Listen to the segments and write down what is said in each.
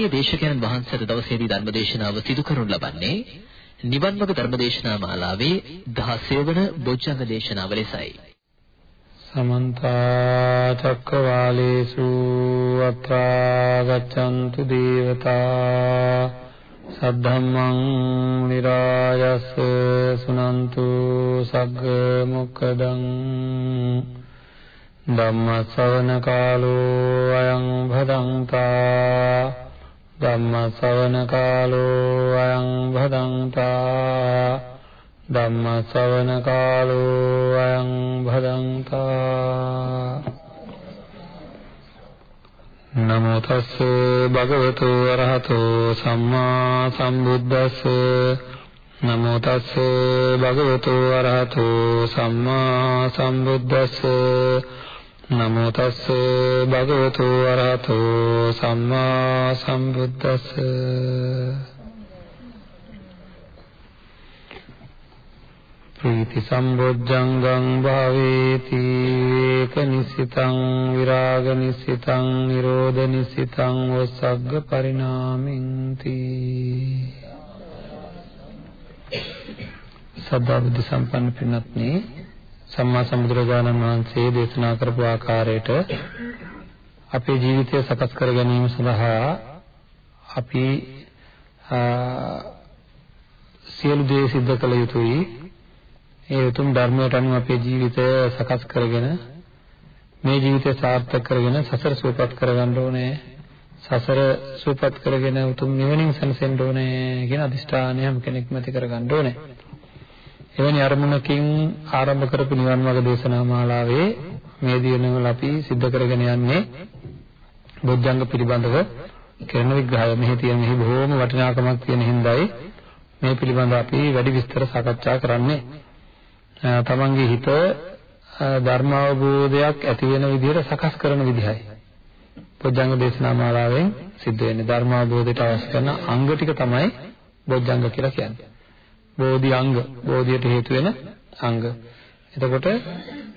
ගෞරවනීය දේශකයන් වහන්සේට දවසේදී ධර්මදේශනාව සිදු කරනු ලබන්නේ නිවන් මාර්ග ධර්මදේශනා මාලාවේ 16 වන බොජ්ජංග දේශනාව ලෙසයි. සමන්ත චක්කවාලේසු අත්‍රා ගච්ඡන්තු දේවතා සද්ධම්මං නිරායස් සුනන්තු සග්ග මොක්කදං ධම්ම ශ්‍රවණ කාලෝ අයං භදංතා ධම්ම ශ්‍රවණ කාලෝ අයං භදංතා ධම්ම ශ්‍රවණ කාලෝ අයං භදංතා නමෝ තස්ස භගවතු වරහතෝ සම්මා සම්බුද්දස්ස නමෝ තස්ස භගවතු වරහතෝ සම්මා සම්බුද්දස්ස නමෝ තස්ස භගවතු වරහතෝ සම්මා සම්බුද්දස්ස. ප්‍රීති සම්බොජ්ජංගං භාවේති ඒක නිසිතං විරාග නිසිතං නිරෝධ නිසිතං වසග්ග පරිණාමින්ති. සදා බුද්ධ සම්පන්න පින්වත්නි සම්මා සම්බුදුරජාණන් වහන්සේ දේශනා කරපු ආකාරයට අපේ ජීවිතය සකස් කර ගැනීම සඳහා අපි සියලු දේ සිද්ධ කළ යුතුයි. ඒ උතුම් ධර්මයට අනුව අපේ ජීවිතය සකස් කරගෙන මේ ජීවිතය සාර්ථක කරගෙන සසර සූපපත් කරගන්න ඕනේ. සසර සූපපත් කරගෙන උතුම් නිවනින් සැනසෙන්න ඕනේ කියන අදිෂ්ඨානය හැම කෙනෙක්ම ඇති කරගන්න ඕනේ. එවැනි අරමුණකින් ආරම්භ කරපු නිවන් මාර්ග දේශනා මාලාවේ මේ දිනවල අපි සිද්ධ කරගෙන යන්නේ බොජ්ජංග පිළිබඳව කරන විග්‍රහය. මෙහි තියෙන මෙහි බොහෝම වටිනාකමක් තියෙන හින්දායි මේ පිළිබඳව අපි වැඩි විස්තර සාකච්ඡා කරන්නේ. තමන්ගේ හිත ධර්ම අවබෝධයක් ඇති වෙන විදිහට සකස් කරන විදිහයි. බොජ්ජංග දේශනා මාලාවෙන් සිද්ධ වෙන්නේ ධර්ම අවබෝධයට අවශ්‍ය කරන අංග ටික තමයි බොජ්ජංග කියලා කියන්නේ. බෝධි අංග බෝධියට හේතු වෙන අංග. එතකොට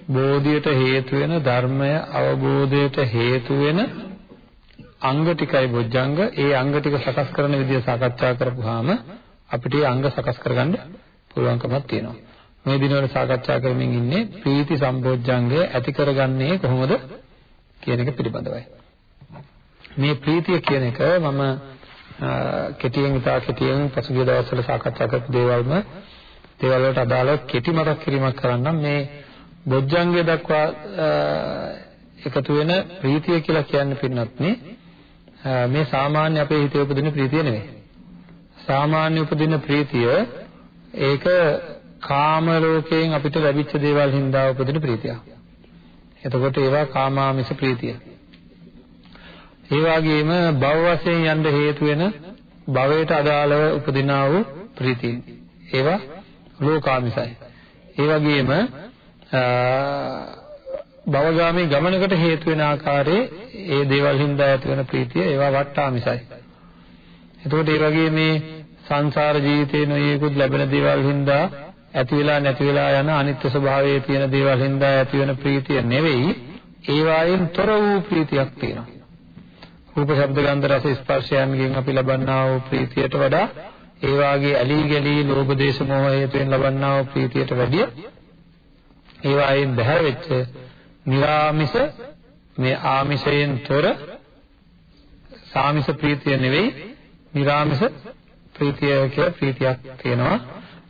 බෝධියට හේතු වෙන ධර්මය අවබෝධයට හේතු වෙන අංග ටිකයි බොජ්ජංග. ඒ අංග ටික සකස් කරන විදිය සාකච්ඡා කරපුවාම අපිට ඒ අංග සකස් කරගන්න පුළුවන්කමක් තියෙනවා. මේ දිනවල සාකච්ඡා කරමින් ඉන්නේ ප්‍රීති සම්බොජ්ජංගය ඇති කරගන්නේ කොහොමද කියන එක පිළිබඳවයි. මේ ප්‍රීතිය කියන එක මම කෙටියෙන් ඉතා කෙටියෙන් පසුගිය දවස්වල සාකච්ඡා කරපු දේවල්ම දේවල් වලට අදාළව කෙටි මතක් කිරීමක් කරන්නම් මේ බොජ්ජංගය දක්වා එකතු වෙන ප්‍රීතිය කියලා කියන්නේ පින්නත් මේ සාමාන්‍ය අපේ හිතේ උපදින ප්‍රීතිය නෙවෙයි. සාමාන්‍ය උපදින ප්‍රීතිය ඒක කාම ලෝකයෙන් අපිට ලැබිච්ච දේවල් හින්දා උපදින ප්‍රීතියක්. එතකොට ඒවා කාමාමිස ප්‍රීතිය. ඒ වගේම භව වශයෙන් යන්න හේතු වෙන භවයට අදාළව උපදිනා වූ ප්‍රීතිය. ඒවා ලෝකාමිසයි. ඒ වගේම භවගාමී ගමනකට හේතු වෙන ආකාරයේ ඒ දේවල් හින්දා ඇති වෙන ප්‍රීතිය ඒවා වට්ටාමිසයි. එතකොට ඒ වගේ මේ සංසාර ජීවිතේ නොයෙකුත් ලැබෙන දේවල් හින්දා ඇති වෙලා නැති වෙලා යන අනිත්‍ය ස්වභාවයේ තියෙන දේවල් හින්දා ඇති වෙන ප්‍රීතිය නෙවෙයි ඒවායින් තොර වූ ප්‍රීතියක් තියෙනවා. රූප ශබ්ද ගන්ධ රස ස්පර්ශයන්ගෙන් අපි ලබන්නා වූ ප්‍රීතියට වඩා ඒ වාගේ ඇලී ගැලී ලෝභ දේශ මොහ හේතුෙන් ලබන්නා වූ ප්‍රීතියට වැඩිය ඒ වායින් බැහැ වෙච්ච निराமிස මේ ආමිෂයෙන් තොර සාමිෂ ප්‍රීතිය නෙවෙයි निराමිස ප්‍රීතිය කියලා ප්‍රීතියක් තියෙනවා.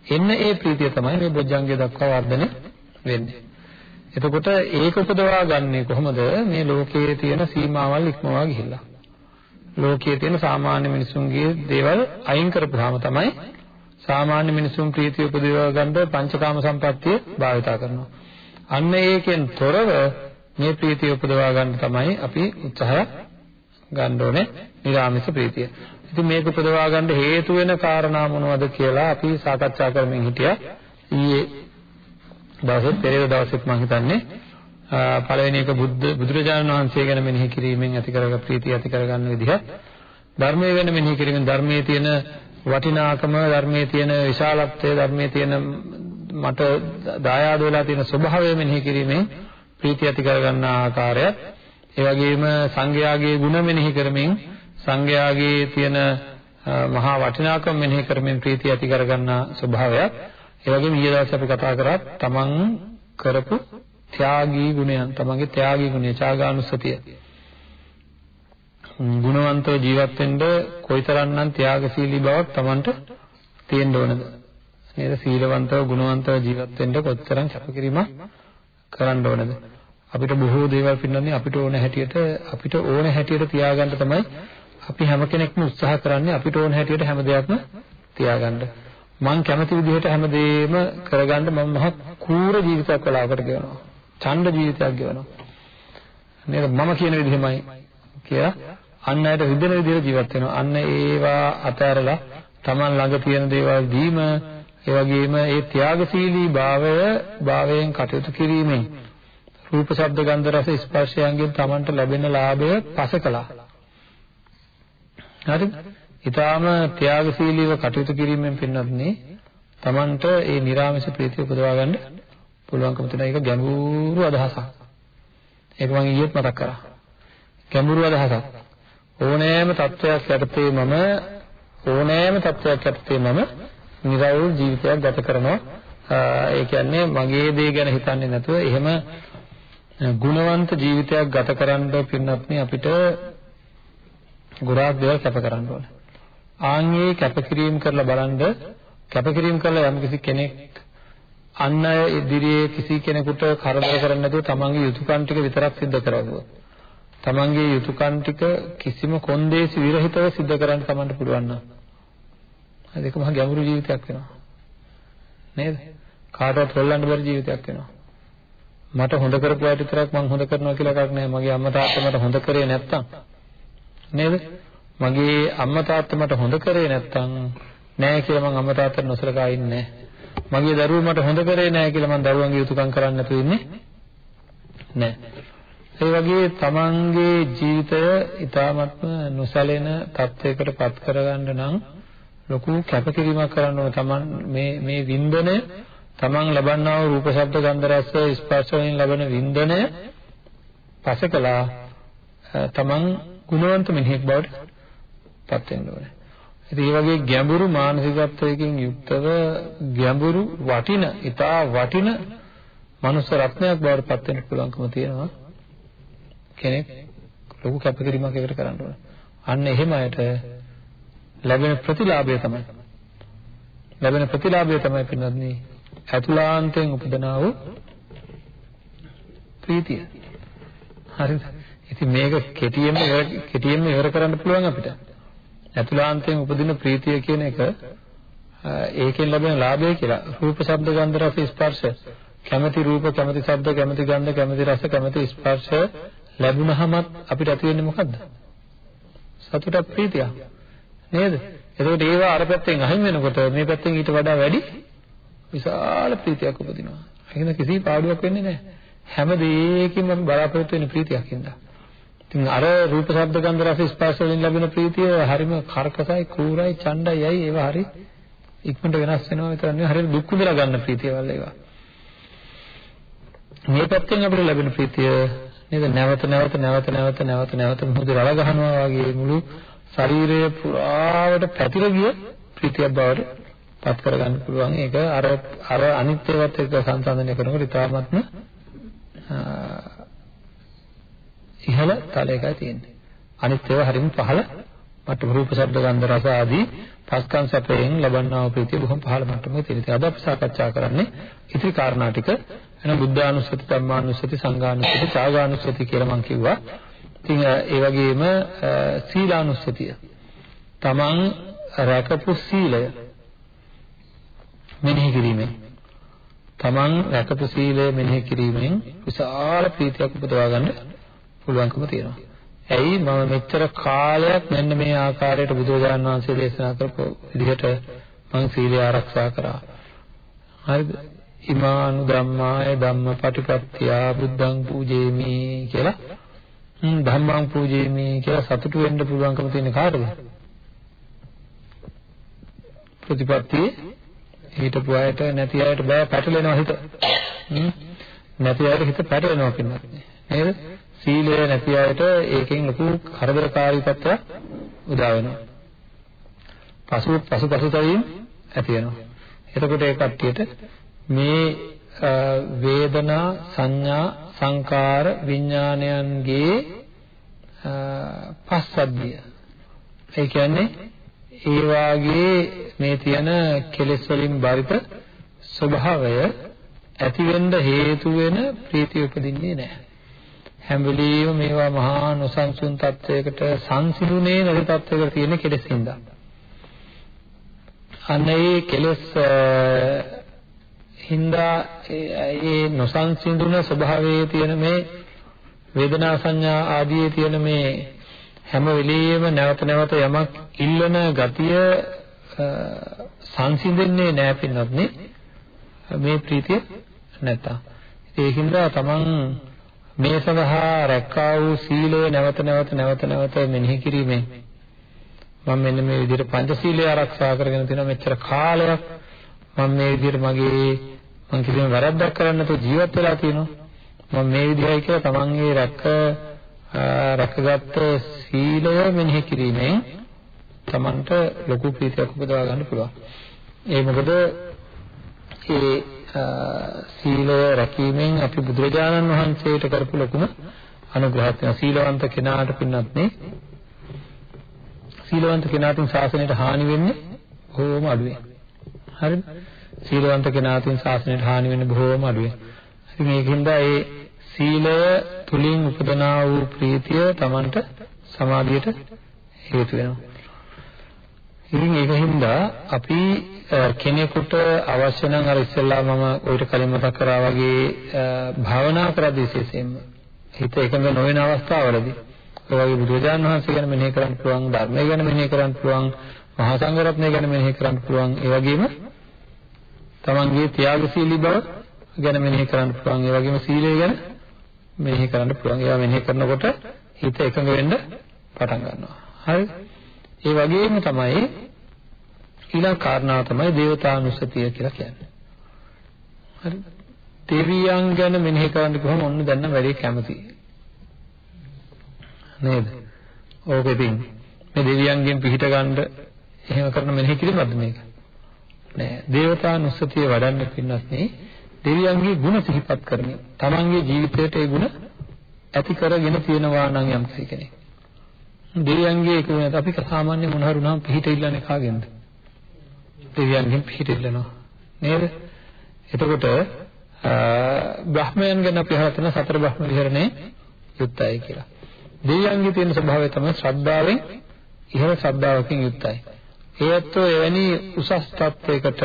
එන්න ඒ ප්‍රීතිය තමයි මේ බොජ්ජංගය දක්වා වර්ධනය වෙන්නේ. එතකොට ඒක උපදවා ගන්නේ කොහොමද? මේ ලෝකයේ තියෙන සීමාවල් ඉක්මවා ගිහිල්ලා. ලෝකයේ තියෙන සාමාන්‍ය මිනිසුන්ගේ දේවල් අයින් කරපුවාම තමයි සාමාන්‍ය මිනිසුන් ප්‍රීතිය උපදව ගන්න පංචකාම සම්පත්තිය භාවිතා කරනවා. අන්න ඒකෙන් තොරව මේ ප්‍රීතිය උපදවා ගන්න තමයි අපි උත්සාහය ගන්න ඕනේ නිරාමිස ප්‍රීතිය. ඉතින් මේක උපදවා ගන්න හේතු වෙන කාරණා මොනවද කියලා අපි සාකච්ඡා කරමින් හිටියා. ඊයේ දවසේ පෙරේද දවසෙත් මම හිතන්නේ පළවෙනි එක බුද්ධ බුදුරජාණන් වහන්සේ ගැන මෙනෙහි කිරීමෙන් ඇති කරග ප්‍රීතිය ඇති කරගන්න විදිහ ධර්මයේ ගැන මෙනෙහි කිරීමෙන් ධර්මයේ තියෙන වටිනාකම ධර්මයේ තියෙන විශාලත්වය ධර්මයේ තියෙන මට දායාද වෙලා තියෙන ස්වභාවය මෙනෙහි කිරීමෙන් ප්‍රීතිය ඇති කරගන්න ආකාරයත් ඒ වගේම සංඝයාගේ ගුණ මෙනෙහි කරමින් සංඝයාගේ තියෙන මහා වටිනාකම මෙනෙහි කරමින් ප්‍රීතිය ඇති කරගන්න ස්වභාවයක්. ඒ වගේම ඊයේ දවසේ අපි කතා කරා තමන් කරපු ත්‍යාගී ගුණයන්, තමන්ගේ ත්‍යාගී ගුණය, ත්‍යාගානුස්සතිය. ගුණවන්තව ජීවත් වෙන්න කොයිතරම්නම් ත්‍යාගශීලී බවක් තමන්ට තියෙන්න ඕනද? නේද? සීලවන්තව, ගුණවන්තව ජීවත් වෙන්න කොතරම් කැපකිරීමක් කරන්න ඕනද? අපිට බොහෝ දේවල් පින්නන්නේ අපිට ඕන හැටියට අපිට ඕන හැටියට තියාගන්න තමයි අපි හැම කෙනෙක්ම උත්සාහ කරන්නේ අපිට ඕන හැටියට හැම දෙයක්ම තියාගන්න. මං කැමති විදිහට හැමදේම කරගන්න මම මහ කූර ජීවිතයක් කලාවකට ගෙවනවා. ඡණ්ඩ ජීවිතයක් ගෙවනවා. නේද? මම කියන විදිහමයි කියලා අන් අයට රිදෙන විදිහට ජීවත් වෙනවා. අන්න ඒවා අතහැරලා Taman ළඟ තියෙන දේවල් දීම ඒ වගේම ඒ ත්‍යාගශීලී භාවය භාවයෙන් කටයුතු කිරීමෙන් රූප ශබ්ද ගන්ධ රස ස්පර්ශයන්ගෙන් Tamanට ලැබෙන ලාභය පසකලා හරිද? ඊටාම ත්‍යාගශීලීව කටයුතු කිරීමෙන් පින්නත්නේ Tamanට ඒ නිර්ාමස ප්‍රීතිය උපදවා ගන්න පුළුවන්කම තියෙන එක ගැඹුරු අදහසක්. ඒක මම ඊයේත් මතක් කරා. ගැඹුරු අදහසක්. ඕනෑම තත්වයක් යටතේ මම ඕනෑම තත්වයක් යටතේ මම නිරවුල් ජීවිතයක් ගත කරනවා. ඒ කියන්නේ මගේ දේ ගැන හිතන්නේ නැතුව එහෙම ගුණවන්ත ජීවිතයක් ගත කරන්න පින්නත්නේ අපිට ගොඩාක් දේවල් කැප කරන්න ඕනේ. ආන්ගේ කැපකිරීම කරලා බලන්න කැපකිරීම කරලා යම්කිසි කෙනෙක් අන් අය ඉදිරියේ කිසි කෙනෙකුට කරදර කරන්නේ නැතුව තමන්ගේ යුතුයකම් ටික විතරක් සිද්ධ කරවුවොත් තමන්ගේ යුතුයකම් ටික කිසිම කොන්දේසි විරහිතව සිද්ධ කරන්න තමන්ට පුළුවන් නම්. ඒක මහ ගැඹුරු ජීවිතයක් වෙනවා. නේද? කාටවත් හොල්ලන්න බැරි ජීවිතයක් වෙනවා. මට හොඳ කරපු අය විතරක් මම හොඳ කරනවා කියලා එකක් නැහැ. මගේ අම්මා තාත්තා මට හොඳ කරේ නැත්තම්. නේද? මගේ අම්මා තාත්තා මට හොඳ කරේ නැත්තම් නෑ කියලා මං අම්මා තාත්තට නොසලකා ඉන්නේ මගේ දරුවෝ මට හොඳ කරේ නෑ කියලා මං දරුවන්ගේ යුතුයකම් කරන්නේ නැතුව ඉන්නේ නෑ. ඒ වගේ තමන්ගේ ජීවිතය ඊටාත්ම නොසැලෙන තත්වයකට පත් කරගන්න නම් ලොකු කැපකිරීමක් කරන්න ඕන තමන් මේ මේ වින්දනය තමන් ලබන්නා වූ රූප ශබ්ද ගන්ධ රස ස්පර්ශ වලින් ලබන වින්දනය පසකලා තමන් ගුණවන්ත මිනිහෙක් බවට පත් වෙන්න ඕනේ. ඉතින් මේ වගේ ගැඹුරු මානසිකත්වයකින් යුක්තව ගැඹුරු වටින, ඊටා වටින මනුස්ස රත්නයක් බවට පත් වෙන්න පුළුවන්කම තියෙනවා. කෙනෙක් ලොකු කැපකිරීමක් එකට කරන්න ඕනේ. අන්න එහෙම අයට ලැබෙන ප්‍රතිලාභය තමයි. ලැබෙන ප්‍රතිලාභය තමයි පින්නත්නි අතුලාන්තයෙන් උපදනා වූ ප්‍රීතිය. හරිද? ඉතින් මේක කෙටියෙන්ම කෙටියෙන්ම ඉවර කරන්න පුළුවන් අපිට. අතුලාන්තයෙන් උපදින ප්‍රීතිය කියන එක ඒකෙන් ලැබෙන ලාභය කියලා. රූප, ශබ්ද, ගන්ධ, රස, ස්පර්ශ. කැමැති රූප, කැමැති ශබ්ද, කැමැති ගන්ධ, කැමැති රස, කැමැති ස්පර්ශ ලැබුණහමත් අපිට ඇති වෙන්නේ මොකද්ද? සතුටක් ප්‍රීතියක්. නේද? එතකොට ඒවා අර පැත්තෙන් අහිමි වෙනකොට මේ පැත්තෙන් ඊට වඩා වැඩි විශාල ප්‍රීතියක් උපදිනවා. ඒකෙන් කිසි පාඩුවක් වෙන්නේ නැහැ. හැම දෙයකින්ම අපි බලාපොරොත්තු වෙන ප්‍රීතියක් හින්දා. ඉතින් අර රූප ශබ්ද ගන්ධ රස ස්පර්ශ වලින් ලැබෙන ප්‍රීතිය හරිම කර්කසයි කූරයි ඡණ්ඩයි යයි ඒවා හරි ඉක්මනට වෙනස් වෙනවා විතර නෙවෙයි හරියට දුක් විඳලා ගන්න ප්‍රීතියවල ඒවා. මේ පැත්තෙන් අපිට ලැබෙන ප්‍රීතිය නේද? නැවත නැවත නැවත නැවත නැවත නැවත මොහොත රළ ගහනවා වගේ මුළු ශරීරය පුරාවට පැතිර ගිය ප්‍රීතියක් බවට පත් කරගන්න පුළුවන්. ඒක අර අර අනිත්‍යවත් එක්ක සංසන්දනය කරනකොට ඉතාමත්ම ඉහළ තලයකයි තියෙන්නේ. අනිත් ඒවා හරිම පහළ මට්ටම රූප ශබ්ද ගන්ධ රස ආදී පස්කම් සැපයෙන් ලබන්නා වූ ප්‍රීතිය බොහොම පහළ මට්ටමක තියෙනවා. ඉතින් අද අපි සාකච්ඡා කරන්නේ ඉතිරි කාරණා ටික. එහෙනම් බුද්ධානුස්සති, ධම්මානුස්සති, සංඝානුස්සති, ත්‍යාගානුස්සති කියලා මම කිව්වා. ඉතින් ඒ වගේම සීලානුස්සතිය. තමන් රැකපු සීලය මෙනෙහි කිරීමෙන් තමන් රැකපු සීලය මෙනෙහි කිරීමෙන් විශාල ප්‍රීතියක් උපදවා ගන්න පුළුවන්කම තියෙනවා. ඇයි මම මෙච්චර කාලයක් මෙන්න මේ ආකාරයට බුදුරජාණන් වහන්සේ දේශනා කරපු විදිහට මම සීලය ආරක්ෂා කරා. හරිද? ඉමානු ධම්මාය ධම්මපටිපත්තියා බුද්ධං පූජේමි කියලා ධම්මං පූජේමි කියලා සතුටු වෙන්න පුළුවන්කම තියෙන කාටද? ප්‍රතිපත්තියේ හිතපු අයට නැති අයට බය පැටලෙනවා හිත. නැති අයට හිත පැටලෙනවා පින්නත් නේද? සීලය නැති අයට ඒකෙන් ලොකු කරදරකාරී තත්ත්වයක් උදා වෙනවා. පසු පසු පසුතැවීම් ඇති වෙනවා. එතකොට ඒ කට්ටියට මේ වේදනා සංඥා සංකාර විඥානයන්ගේ පස්සද්ධිය ඒ කියන්නේ ඒ වාගේ මේ තියෙන කෙලෙස් වලින් බරිත ස්වභාවය ඇති වෙන්න හේතු වෙන ප්‍රීතිය උපදින්නේ නැහැ. හැම වෙලෙම මේවා මහා නොසන්සුන් තත්වයකට සංසිඳුනේ නැති තත්වයකට තියෙන කෙලෙස් හින්දා. අන්න ඒ කෙලෙස් හින්දා ඒ නොසන්සිඳුන ස්වභාවයේ තියෙන මේ වේදනා සංඥා ආදී තියෙන මේ හැම වෙලෙම නැවත නැවත යමක් ඉල්ලන ගතිය සංසිඳෙන්නේ නැහැ පින්නත් මේ ප්‍රීතිය නැත්තම් ඒකින්ද තමන් මේ සඳහා රැක්කා වූ සීලය නැවත නැවත නැවත නැවත මෙනෙහි කිරීමෙන් මම මෙන්න මේ විදිහට පංචශීලය ආරක්ෂා කරගෙන තියෙනවා මෙච්චර කාලයක් මම මේ විදිහට මගේ මම කිසිම වැරද්දක් කරන්නේ නැතුව ජීවත් වෙලා තියෙනවා මම මේ විදිහයි කියලා තමන්ගේ රැක රැකගත් සීලය මෙනෙහි කිරීමෙන් තමන්ට ලොකු ප්‍රීතියක් උපදවා ගන්න පුළුවන්. ඒ මොකද ඒ සීලය රැකීමෙන් අපි බුදුරජාණන් වහන්සේට කරපු ලොකුම අනුග්‍රහයක් වෙනවා. සීලවන්ත කෙනාට පින්නත් නේ සීලවන්ත කෙනාටින් ශාසනයට හානි වෙන්නේ බොහෝම අඩුයි. හරිද? සීලවන්ත කෙනාටින් ශාසනයට හානි වෙන්නේ බොහෝම අඩුයි. ඉතින් මේකින්ද ඒ සීලය තුලින් උපදනා වූ ප්‍රීතිය Tamanට සමාධියට හේතු වෙනවා. ඉතින් ඒකින්ද අපි කෙනෙකුට අවශ්‍ය නම් අර ඉස්සෙල්ලා මම ඔයිට කලින් මතක් කරා වගේ භාවනා කරද්දී විශේෂයෙන්ම හිත එකඟ නොවන අවස්ථාවලදී ඒ වගේ බුදුරජාණන් වහන්සේ ගැන මෙනෙහි කරන්න පුළුවන් ධර්මය ගැන මෙනෙහි කරන්න පුළුවන් මහා සංඝරත්නය ගැන මෙනෙහි කරන්න පුළුවන් ඒ වගේම තමන්ගේ ත්‍යාගශීලී බව ගැන මෙනෙහි කරන්න පුළුවන් ඒ වගේම සීලය ගැන මෙනෙහි කරන්න පුළුවන්. ඒවා මෙනෙහි කරනකොට හිත එකඟ වෙන්න පටන් ගන්නවා. හරි? ඒ වගේම තමයි ඊළඟ කාරණාව තමයි දේවතානුස්සතිය කියලා කියන්නේ හරි දෙවියන් ගැන මෙනෙහි කරන්න කොහොම ඔන්න දැන් වැඩි කැමතියි නේද? ඕක ඉතින් මේ දෙවියන්ගෙන් පිහිට ගන්න එහෙම කරන මෙනෙහි කිරීමක්ද මේක? නෑ. දේවතානුස්සතිය වඩන්න පින්නත් නේ දෙවියන්ගේ ගුණ සිහිපත් කරමින් තමන්ගේ ජීවිතයට ඒ ගුණ ඇති කරගෙන තියෙනවා නම් යම් කෙනෙක්. දෙවියන්ගේ එක වෙනත් අපි සාමාන්‍ය මොන හරි උනහම පිහිට ඉල්ලන්නේ කාගෙන්ද? දෙවියන්ගෙන් පිහිට ඉල්ලනවා. නේද? එතකොට බ්‍රහ්මයන් ගැන අපි අහලා තියෙන සතර බ්‍රහ්ම විහරණේ යුක්තයි කියලා. දෙවියන්ගේ තියෙන ස්වභාවය තමයි ශ්‍රද්ධාවෙන් ඉහළ ශ්‍රද්ධාවකින් යුක්තයි. ඒත් එවැනි උසස් තත්වයකට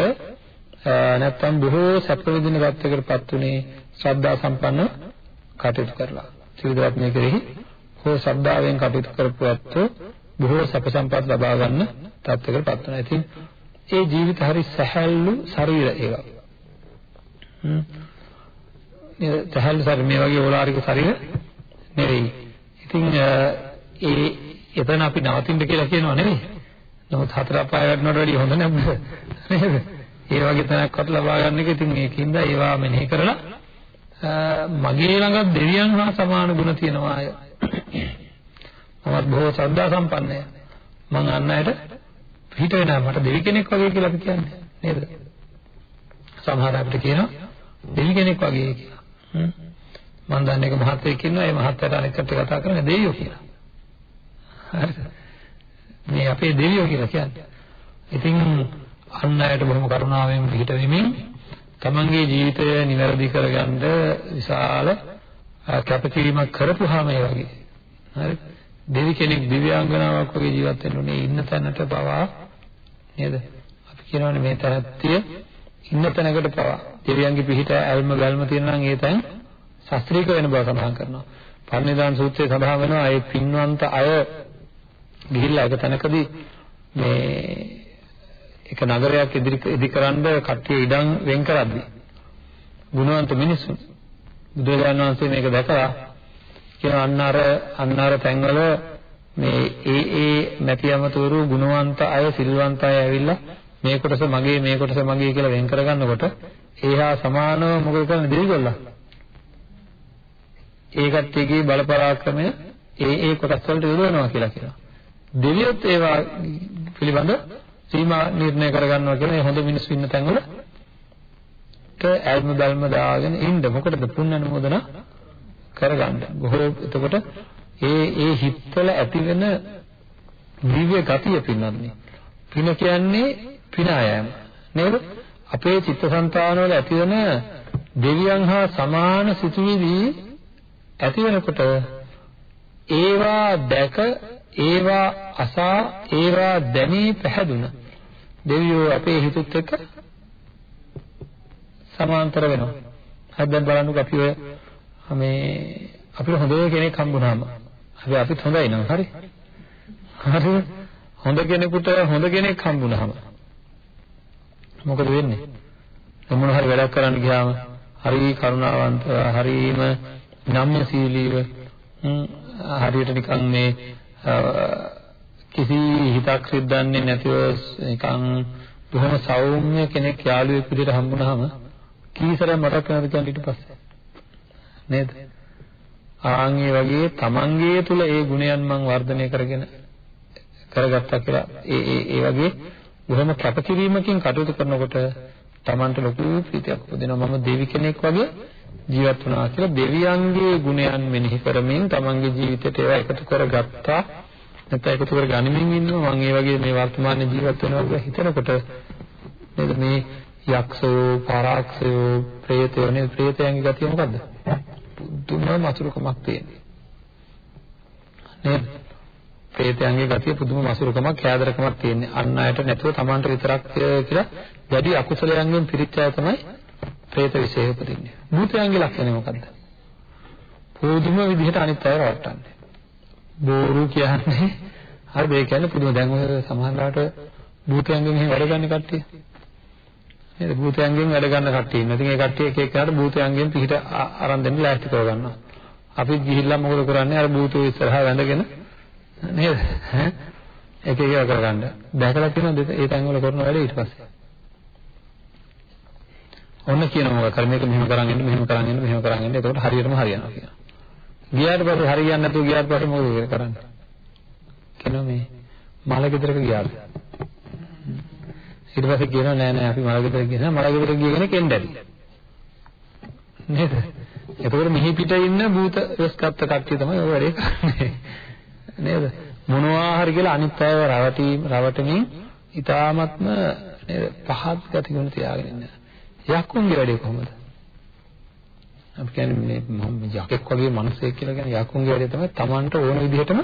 නැත්තම් බොහෝ සැප විඳින තත්වයකටපත් උනේ ශ්‍රද්ධා සම්පන්න කටයුතු කරලා. ත්‍රිවිධ කෙරෙහි හෝ ශ්‍රද්ධාවෙන් කටයුතු කරපු ඇත්තෝ බොහෝ සැප සම්පත් ලබා ගන්න තත්වයකටපත් වෙනවා. ඉතින් ඒ ජීවිත හරි සැහැල්ලු ශරීර ඒවා. හ්ම්. මේ සැහැල්ලු ශරීර මේ වගේ ඕලාරික ශරීර නෙවෙයි. ඉතින් ඒ එතන අපි නවතින්න කියලා කියනවා නෙවෙයි. නමුත් හතර අපාය වඩනවට වැඩිය හොඳ නැද්ද? නේද? ඒ වගේ තැනක්වත් ලබා ගන්න එක ඉතින් ඒකින්ද ඒවා මෙනෙහි කරලා මගේ ළඟ දෙවියන් හා සමාන ගුණ තියෙනවා අය. මමත් බොහෝ ශ්‍රද්ධා සම්පන්නය. මං අන්න අයට පිට වෙනවා මට දෙවි කෙනෙක් වගේ කියලා අපි කියන්නේ නේද? සමහර අපිට කියනවා දෙවි කෙනෙක් වගේ කියලා. මම දන්නේ එක මහත්යෙක් ඉන්නවා ඒ මහත්යට අනෙක් කට්ටිය කතා කරන්නේ දෙවියෝ කියලා. හරිද? මේ අපේ දෙවියෝ කියලා කියන්නේ. ඉතින් අන් අයට බොහොම කරුණාවෙන් පිට වෙමින් තමන්ගේ ජීවිතය නිවැරදි කරගන්න විශාල කැපකිරීමක් කරපුවාම ඒ වගේ. හරි? දෙවි කෙනෙක් දිව්‍යාංගනාවක් වගේ ජීවත් වෙන්න උනේ ඉන්න තැනට පවා නේද? අපි කියනවානේ මේ තැනත්තිය ඉන්න තැනකට පවා දෙවියන්ගේ පිහිට ඇල්ම ගල්ම තියෙනවා නම් ඒ තැන ශාස්ත්‍රීය වෙන බව සඳහන් කරනවා. පරිණිදාන සූත්‍රයේ සඳහන් වෙනවා ඒ පින්වන්ත අය ගිහිල්ලා එක තැනකදී මේ එක නගරයක් ඉදිරි ඉදිකරන්න කට්ටිය ඉඩම් වෙන් කරද්දී ගුණවන්ත මිනිස්සු බුදුරජාණන් වහන්සේ මේක දැකලා කියන අන්න අර අන්න අර තැන්වල මේ ඒ ඒ මැති අමතවරු ගුණවන්ත අය සිල්වන්ත අය ඇවිල්ලා මේ කොටස මගේ මේ කොටස මගේ කියලා වෙන් කරගන්නකොට ඒහා සමානව මොකද කරන්නේ? දෙවිගොල්ලෝ ඒ කට්ටියගේ බල පරාක්‍රමය ඒ ඒ කොටස් වලට යොදවනවා කියලා කියනවා. දෙවියොත් ඒවා පිළිබඳ සීමා නිර්ණය කරගන්නවා කියන හොඳ මිනිස්සු ඉන්න තැන්වල ඇල්ම බල්ම දාගෙන ඉන්න. මොකටද පුණ්‍ය අනුමෝදන? කරගන්න. බොහෝ එතකොට ඒ ඒ හිත්වල ඇතිවෙන දිව්‍ය ගතිය පින්නන්නේ. පින කියන්නේ පිනායම. නේද? අපේ චිත්තසංතානවල ඇතිවන දෙවියන් හා සමාන සිතුවිලි ඇති වෙනකොට ඒවා දැක ඒවා අසා ඒවා දැනී පැහැදුන දෙවියෝ අපේ හිතෙත් එක්ක සමාන්තර වෙනවා. හරි දැන් බලන්නකෝ අපි ඔය මේ අපිට හොඳ කෙනෙක් හම්බුනාම අපි අපිත් හොඳයි නේද? හරි. හරි. හොඳ කෙනෙකුට හොඳ කෙනෙක් හම්බුනහම මොකද වෙන්නේ? මොන හරි වැඩක් කරන්න ගියාම හරි කරුණාවන්ත හරිම නම්‍යශීලීව හරියට නිකන් මේ කිසි හිතක් සිද්ධන්නේ නැතිව නිකන් බොහොම සෞම්‍ය කෙනෙක් යාළුවෙක් විදිහට හම්බුනහම කීසරක් මතක් වෙනවද කියන්නේ ඊට පස්සේ නේද? ආන්ගේ වගේ තමන්ගේ තුල ඒ ගුණයන් මං වර්ධනය කරගෙන කරගත්තා කියලා ඒ ඒ ඒ වගේ බොහොම කැපකිරීමකින් කටයුතු කරනකොට තමන්ට ලොකු ප්‍රීතියක් උපදිනවා. මම දෙවි කෙනෙක් වගේ ජීවත් වුණා කියලා දෙවියන්ගේ ගුණයන් මෙනෙහි කරමින් තමන්ගේ ජීවිතයට ඒවා එකතු කරගත්තා. නැත්නම් එකතු කර ගනිමින් ඉන්නවා. මම ඒ වගේ මේ වර්තමාන ජීවත් වෙනවා කියලා හිතනකොට නේද? මේ යක්ෂයෝ පරාක්ෂයෝ ප්‍රේතයෝ නේද? ප්‍රේතයන්ගේ ගතිය මොකද්ද? පුදුම මසුරුකමක් තියෙනවා නේද ප්‍රේතයන්ගේ ගතිය පුදුම මසුරුකමක් කෑදරකමක් තියෙන්නේ අන් අයට නැතුව Tamanට විතරක් කියලා වැඩි අකුසලයන්ගෙන් පිරිච්ච අය තමයි പ്രേත විශේෂ උපදින්නේ. භූතයන්ගේ ලක්ෂණය මොකද්ද? පුදුම විදිහට අනිත් අය රවට්ටන්නේ. බෝරු කියන්නේ හරිද ඒ කියන්නේ පුදුම දැන් ඔය සමහරවිට භූතයන්ගෙන් එහෙම වැඩ ගන්න කට්ටිය. නේද භූතයන්ගෙන් වැඩ ගන්න කට්ටිය ඉන්න. ඉතින් ඒ කට්ටිය එක එකකට භූතයන්ගෙන් පිට අරන් දෙන්න ලෑස්ති කර ගන්නවා. අපි ගිහිල්ලා මොකද කරන්නේ අර භූතෝ ඉස්සරහා වැඳගෙන නේද? එක එක කරගන්න. දැකලා තියෙනවද ඒ තැන්වල කරන වැඩේ ඊට පස්සේ? ඔන්න කියනවා මොකක් හරි මේක මෙහෙම කරන් ඉන්න මෙහෙම කරන් ඉන්න මෙහෙම කරන් ඉන්න එතකොට හරියටම හරියනවා කියනවා. ගියාට පස්සේ හරියන්නේ නැතුව ගියාට පස්සේ මොකද කරන්නේ? කියනවා මේ මල ගෙදරක ගියාද? ඊට පස්සේ කියනවා නෑ නෑ අපි මල ගෙදර ගියා මල ගෙදර ගිය කෙනෙක් එන්න ඇති. නේද? එතකොට මෙහි පිට ඉන්න භූත රස්කත්ත කට්ටිය තමයි ඔය වැඩේ කරන්නේ. නේද? මොනවා හරි කියලා අනිත් අයව රවටීම රවටමින් ඊ타ත්ම නේද පහත් ගතිගුණ තියාගෙන ඉන්න. යකුන්ගේ වැඩේ කොහොමද? අපි කියන්නේ මේ යකෙක් වගේ මිනිසෙක් කියලා කියන්නේ යකුන්ගේ වැඩේ තමයි Tamanට ඕන විදිහටම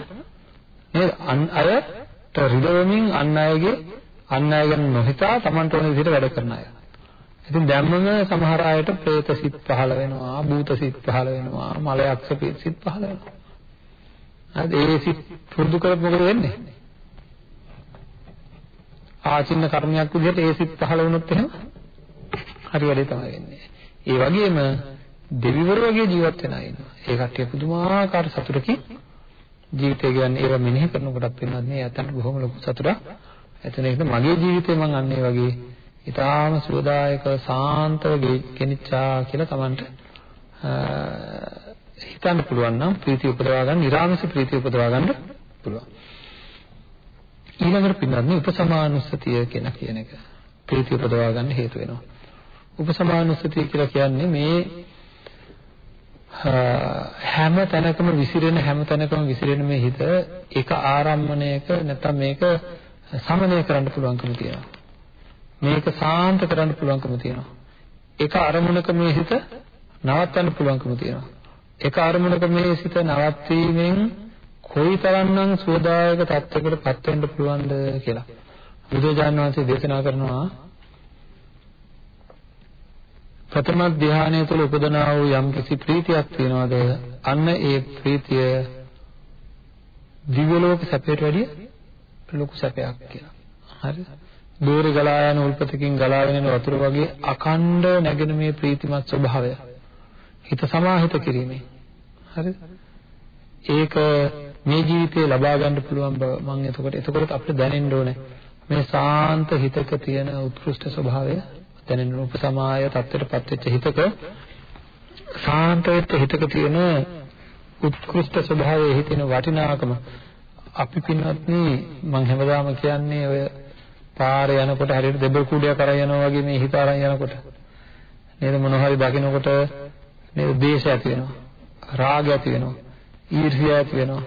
නේද අන් අයට රිදවමින් අන් අයගේ අන් අය ගැන නොහිතා Tamanට ඕන විදිහට වැඩ කරන අය. ඉතින් දැම්මම සමහර අයට പ്രേත සිත් පහළ වෙනවා, භූත සිත් පහළ වෙනවා, මලයක්ෂ සිත් පහළ වෙනවා. හරිද? ඒ සිත් පුරුදු කරපො මොකද වෙන්නේ? ආචින්න කර්මයක් විදිහට ඒ සිත් පහළ වුණොත් එහෙම හරි වැඩේ තමයි වෙන්නේ. ඒ වගේම දෙවිවරු වගේ ජීවත් වෙන අය ඉන්නවා. ඒ කට්ටිය පුදුමාකාර සතුටකින් ජීවිතය කියන්නේ ඒවා මෙනෙහි කරනකොටත් වෙනවත් නේ යතන බොහොම ලොකු සතුටක්. එතන ඒකද මගේ ජීවිතේ මම අන්නේ වගේ ඊටාම සුවදායක සාන්තව ගෙනිච්චා කියලා Tamanට හිතන්න පුළුවන් නම් ප්‍රීතිය උපදවා ගන්න, නිර්ආමස ප්‍රීතිය උපදවා ගන්න පුළුවන්. ඊළඟට පින්නන්නේ උපසමානුස්සතිය කියන කියන එක. ප්‍රීතිය උපදවා ගන්න හේතු වෙනවා. උපසමානුස්සතිය කියලා කියන්නේ මේ හැම තැනකම විසිරෙන හැම තැනකම විසිරෙන මේ හිත එක ආරම්මණයක නැත්නම් මේක සමනය කරන්න පුළුවන්කම තියෙනවා. මේක සාන්ත කරන්න පුළුවන්කම තියෙනවා. එක අරමුණක මේ හිත නවත්තන්න පුළුවන්කම තියෙනවා. එක අරමුණක මේ සිත නවත්වීමෙන් කොයිතරම්නම් සුවදායක තත්යකට පත් වෙන්න පුළුවන්ද කියලා. බුදුජානක වහන්සේ දේශනා කරනවා ප්‍රථම ධානය තුළ උපදනා වූ යම් කිසි ප්‍රීතියක් තියනවාද අන්න ඒ ප්‍රීතිය දිව්‍ය ලෝක සැපයට වැඩිය ලොකු සැපයක් කියලා. හරිද? දෝරේ ගලා යන උල්පතකින් ගලාගෙන යන වතුර වගේ අකණ්ඩ නැගෙන මේ ප්‍රීතිමත් ස්වභාවය හිත සමාහිත කිරීමේ. හරිද? ඒක මේ ජීවිතේ ලබා ගන්න පුළුවන් බව මම එතකොට එතකොට අපිට දැනෙන්න ඕනේ මේ සාන්ත හිතක තියෙන උත්කෘෂ්ඨ ස්වභාවය දැනෙන උපසමාය தත්ත්වයටපත් වෙච්ච හිතක සාන්ත වෙච්ච හිතක තියෙන උත්කෘෂ්ඨ ස්වභාවයේ හිතෙන වටිනාකම අපි පින්වත්නි මම හැමදාම කියන්නේ ඔය පාරේ යනකොට හරියට දෙබල් කුඩයක් අරන් යනවා වගේ මේ හිත අරන් යනකොට. නේද? මොන හරි දකින්නකොට නේද? දේශය ඇති වෙනවා. රාගය ඇති වෙනවා. ඊර්ෂ්‍යාව ඇති වෙනවා.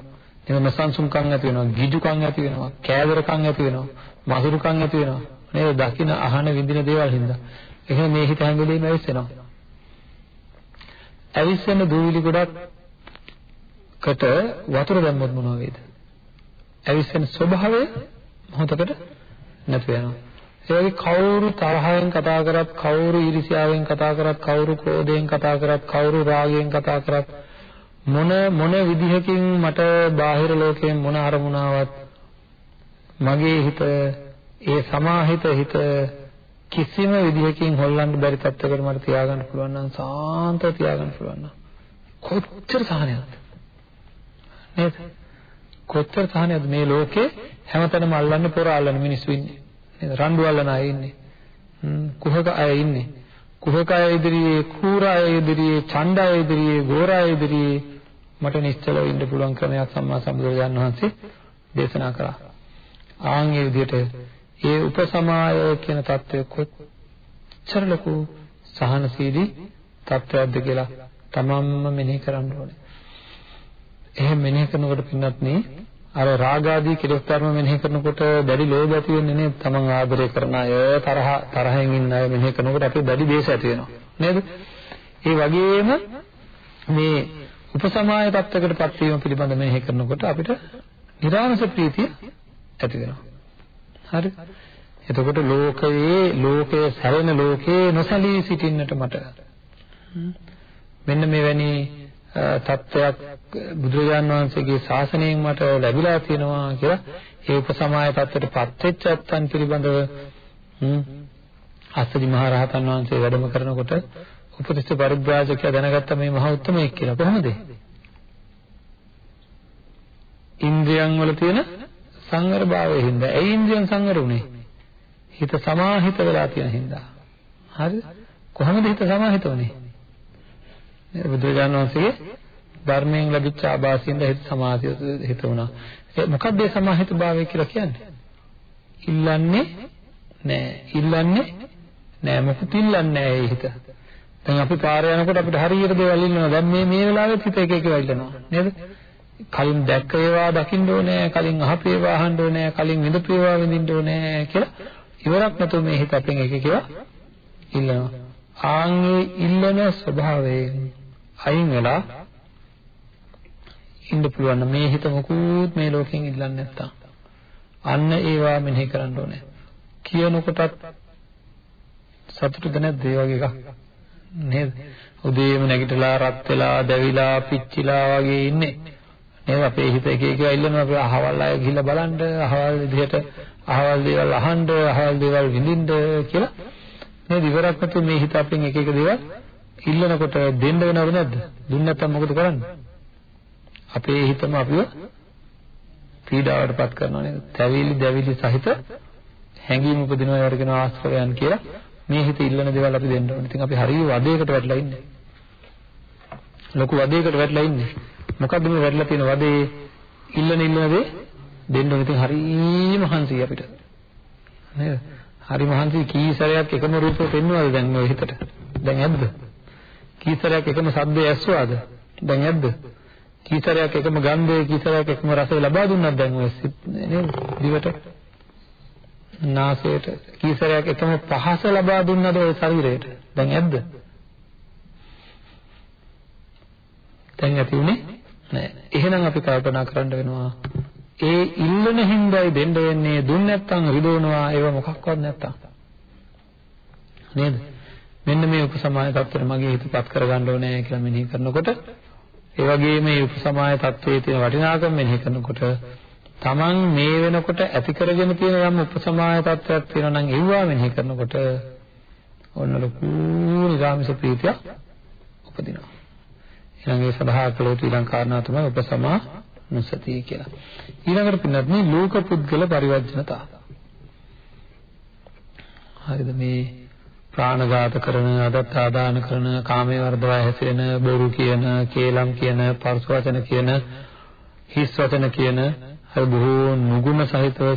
නේද මසංසුම්කම් ඇති වෙනවා. ගිජුකම් ඇති වෙනවා. කෑදරකම් ඇති වෙනවා. මසුරුකම් ඇති වෙනවා. නේද? දකින්න අහන විඳින දේවල් හින්දා. එහෙනම් මේ හිත හැම වෙලෙම ඇවිස්සෙනවා. ඇවිස්සෙන දූවිලි ගොඩක්කට වතුර දැම්මොත් මොනවා වේද ඇවිස්සෙන ස්වභාවය මොහොතකට නැති වෙනවා. ඒ වගේ කවුරු තරහෙන් කතා කරත්, කවුරු ඊර්ෂ්‍යාවෙන් කතා කරත්, කවුරු ක්‍රෝධයෙන් කතා කරත්, කවුරු රාගයෙන් කතා කරත් මොන මොන විදිහකින් මට බාහිර ලෝකයෙන් මොන අරමුණාවක් මගේ හිත ඒ සමාහිත හිත කිසිම විදිහකින් හොල්ලන්න බැරි තත්යකට මට තියාගන්න පුළුවන් නම් සාන්තව තියාගන්න පුළුවන් නම් කොච්චර සහනයක්ද නේද කොච්චර සහනයක්ද මේ ලෝකේ හැමතැනම අල්ලන්නේ පොර අල්ලන මිනිස්සු ඉන්නේ. නේද? රණ්ඩු අල්ලන අය ඉන්නේ. කුහක අය ඉන්නේ. කුහක අය ඉදිරියේ, කූර අය ඉදිරියේ, ඡණ්ඩ අය ඉදිරියේ, ගෝර අය ඉදිරියේ මට නිශ්චලව ඉන්න පුළුවන් ක්‍රමයක් සම්මා සම්බුදුරජාන් වහන්සේ දේශනා කළා. ආන් ඒ විදිහට ඒ උපසමාය කියන தত্ত্বය කොච්චර ලොකු සහනශීලී தত্ত্বයක්ද කියලා තමන්ම මෙනෙහි කරන්න ඕනේ. එහෙම මෙනෙහි කරනකොට පින්නත් නේ අර රාගාදී කෙලෙස් ධර්ම මෙනෙහි කරනකොට දැඩි ලෝභ ඇති වෙන්නේ නේද? තමන් ආදරය කරන අය තරහ තරහෙන් ඉන්න අය මෙනෙහි කරනකොට අපේ දැඩි දේශ ඇති වෙනවා. නේද? ඒ වගේම මේ උපසමාය තත්ත්වයකටපත් වීම පිළිබඳ මෙනෙහි කරනකොට අපිට නිරාමස ප්‍රීතිය ඇති වෙනවා. හරි? එතකොට ලෝකයේ ලෝකයේ සැරෙන ලෝකේ නොසලී සිටින්නට මට මෙන්න මෙවැනි තත්ත්වයක් බුදුරජාන් වහන්සේගේ ශාසනයෙන් මට ලැබිලා තියෙනවා කියලා ඒ උපසමාය තත්ත්වයටපත් වෙච්ච අත්තන් පිළිබඳව අස්සදි මහ රහතන් වහන්සේ වැඩම කරනකොට උපතිස්ස පරිබ්‍රාජකයා දැනගත්ත මේ මහ උත්මයෙක් කියලා කොහොමද? ඉන්ද්‍රියන් වල තියෙන සංවර භාවයෙන් හින්දා. ඒ ඉන්ද්‍රියන් සංවර උනේ. හිත සමාහිත වෙලා තියෙන හින්දා. හරිද? කොහොමද හිත සමාහිත වුනේ? බුදුරජාණන් වහන්සේගේ ධර්මයෙන් ලැබිච්ච ආభాසයෙන් හිත සමාධිය හිත වුණා. ඒ මොකක්ද ඒ සමාහිත භාවය කියලා කියන්නේ? ඉල්ලන්නේ නෑ. ඉල්ලන්නේ නෑ මොකද ඉල්ලන්නේ නෑ ඒ හිත. දැන් අපි පාරේ යනකොට අපිට හරියට දේවල් ඉල්ලනවා. දැන් මේ මේ වෙලාවෙත් හිත එක එක ඒවා ඉල්ලනවා. නේද? කලින් දැක්ක ඒවා දකින්න ඕනේ, කලින් අහපු ඒවා අහන්න ඕනේ, කලින් විඳපු ඒවා විඳින්න ඕනේ කියලා ඉවරක් නැතුව මේ හිත අපෙන් එක එක ඒවා ඉල්ලනවා. ආන්ගේ ඉල්ලන ස්වභාවයෙන් අයින් වෙලා ඉන්න පුළුවන්. මේ හිත මොකුත් මේ ලෝකෙන් ඉල්ලන්නේ නැත්තම්. අන්න ඒවා මෙනෙහි කරන්න ඕනේ. කියනකොටත් සතුටුද නැද්ද ඒ වගේ එකක් නේද? උදේම නැගිටලා රත් වෙලා දැවිලා පිච්චිලා වගේ ඉන්නේ. නේද? අපේ හිත එක එක ඉල්ලනවා. අපි අහවල් අය ගිහිල්ලා බලන්න අහවල් විදිහට අහවල් දේවල් අහන්න අහවල් දේවල් විඳින්න කියලා. නේද ඉවරක් නැතුව මේ හිත අපෙන් එක එක දේවල් ඉල්ලනකොට දෙන්න වෙනවද නැද්ද දුන්න නැත්නම් මොකද කරන්නේ අපේ හිතම අපිව පීඩාවටපත් කරනවා නේද? තැවිලි දැවිලි සහිත හැඟීම් උපදිනවා ඒවට කියනවා ආශ්‍රවයන් කියලා. මේ හිත ඉල්ලන දේවල් අපි දෙන්න ඕනේ. ඉතින් අපි හරිය වදයකට වැටලා ඉන්නේ. ලොකු වදයකට වැටලා ඉන්නේ. මොකද්ද මේ වැටලා තියෙන වදේ? ඉල්ලන ඉල්ලන දේ දෙන්න ඕනේ. ඉතින් හරිය මහන්සි අපිට. නේද? හරි මහන්සි කී සැරයක් එකම රූපය පෙන්වනවද දැන් ඔය හිතට? දැන් ඇද්ද? කී සැරයක් එකම ශබ්දය ඇස්සුවාද? දැන් ඇද්ද? කීතරයක් එකම ගන්ධය කීතරයක් එකම රසය ලබා දුන්නත් දැන් ඔය නේද දිවට නාසයට කීතරයක් එකම පහස ලබා දුන්නද ඔය ශරීරයට දැන් ඇද්ද දැන් ඇති උනේ නෑ එහෙනම් අපි කල්පනා කරන්න වෙනවා ඒ ඉල්ලන හිඳයි දෙන්න වෙන්නේ දුන්න නැත්නම් රිදවනවා ඒව මොකක්වත් නැත්තම්. නේද? මෙන්න මේ උපසමාය තත්ත්වර මගේ හිතපත් කරගන්න ඕනේ කියලා මෙනෙහි කරනකොට ඒ වගේම මේ උපසමාය තත්ත්වයේ තියෙන වටිනාකම මෙනෙහි කරනකොට තමන් මේ වෙනකොට ඇති කරගෙන තියෙන යම් උපසමාය තත්ත්වයක් තියෙනවා නම් ඒවා මෙනෙහි කරනකොට ඔන්න ලොකු නිරාමිස ප්‍රීතියක් උපදිනවා. ඊළඟ ඒ සභාව කළ යුතු ඊළඟ කාරණා තමයි උපසමා නුසතිය කියලා. ඊළඟට පින්නත් මේ ලෝක පුද්ගල පරිවර්ජනතා. හරිද මේ ප්‍රාණඝාත කරන, අදත්තාදාන කරන, කාමයේ වර්ධව හැසිරෙන, බොරු කියන, කේලම් කියන, පරුස වචන කියන, හිස් වචන කියන, හරි බොහෝ නුගුණ සහිතව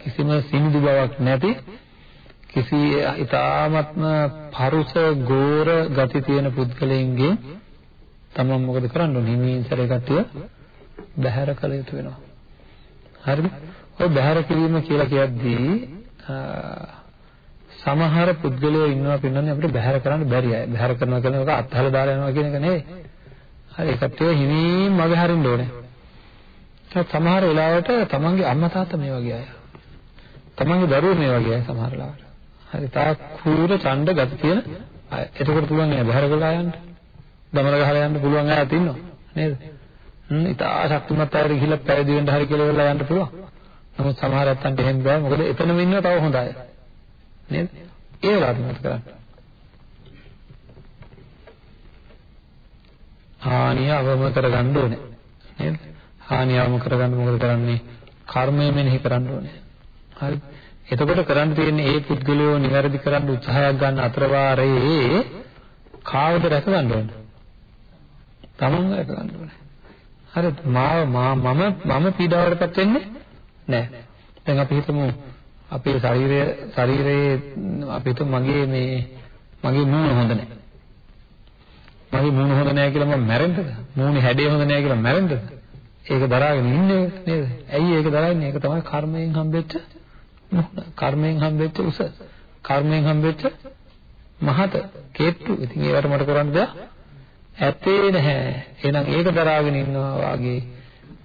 කිසිම සිනිදු බවක් නැති කිසි ඊ타ත්ම පරුස ගෝර ගති තියෙන පුද්ගලයන්ගේ තමන් මොකද කරන්න ඕනේ? හිමින් සැරේ කට්ටිය බැහැර කළ යුතු වෙනවා. හරිද? ඔය බැහැර කිරීම කියලා කියද්දී සමහර පුද්ගලයෝ ඉන්නවා පින්නන්නේ අපිට බැහැර කරන්න බැරි අය. බැහැර කරනවා කියන එක අත්හල දාලා යනවා කියන එක නෙවෙයි. හරි ඒ කට්ටිය හිමින් මග හරින්න ඕනේ. ඒත් සමහර වෙලාවට තමන්ගේ අම්මා තාත්තා මේ වගේ අය. තමන්ගේ දරුවෝ මේ වගේ අය සමහර වෙලාවට. හරි තා කූර ඡණ්ඩ ගත තියෙන අය. එතකොට පුළුවන් නෑ බැහැර කරලා යන්න. දමල ගහලා යන්න පුළුවන් අයත් ඉන්නවා. නේද? හ්ම් ඉතා ශක්තිමත් අයද ගිහිල්ලා පැවිදි වෙන්න හරි කියලා වෙලා යන්න පුළුවන්. නමුත් සමහර අත්තන්ට එහෙම බෑ. මොකද එතනම ඉන්නවා තව හොඳ අය. නේද? ඒ වෙලාවට මොකද කරන්නේ? හානිය අවම කරගන්න ඕනේ. නේද? හානිය අවම කරගන්න මොකද කරන්නේ? කර්මය මෙනෙහි කරන්න ඕනේ. හරි. එතකොට කරන්න තියෙන්නේ ඒ පුද්ගලයෝ નિවැරදි කරන්න උත්සාහයක් ගන්න අතරවාරයේ කාවද රැක ගන්න ඕනේ? තමන්ව රැක ගන්න ඕනේ. හරි. මාව මම මම පීඩාවටපත් වෙන්නේ නැහැ. දැන් අපි හිතමු අපේ ශරීරය ශරීරයේ අපි හිතමු මගේ මේ මගේ මූණ හොඳ නැහැ. මගේ මූණ හොඳ නැහැ කියලා මම මැරෙන්නද? මූණේ හැඩය හොඳ නැහැ කියලා මැරෙන්නද? ඒක දරාගෙන ඉන්නේ නේද? ඇයි ඒක දරන්නේ? ඒක තමයි කර්මයෙන් හම්බෙච්ච කර්මයෙන් හම්බෙච්ච උස. කර්මයෙන් හම්බෙච්ච මහත කේත්තු. ඉතින් ඒවට මට කරන්න දෙයක් ඇත්තේ නැහැ. එහෙනම් ඒක දරාගෙන ඉන්නවා වාගේ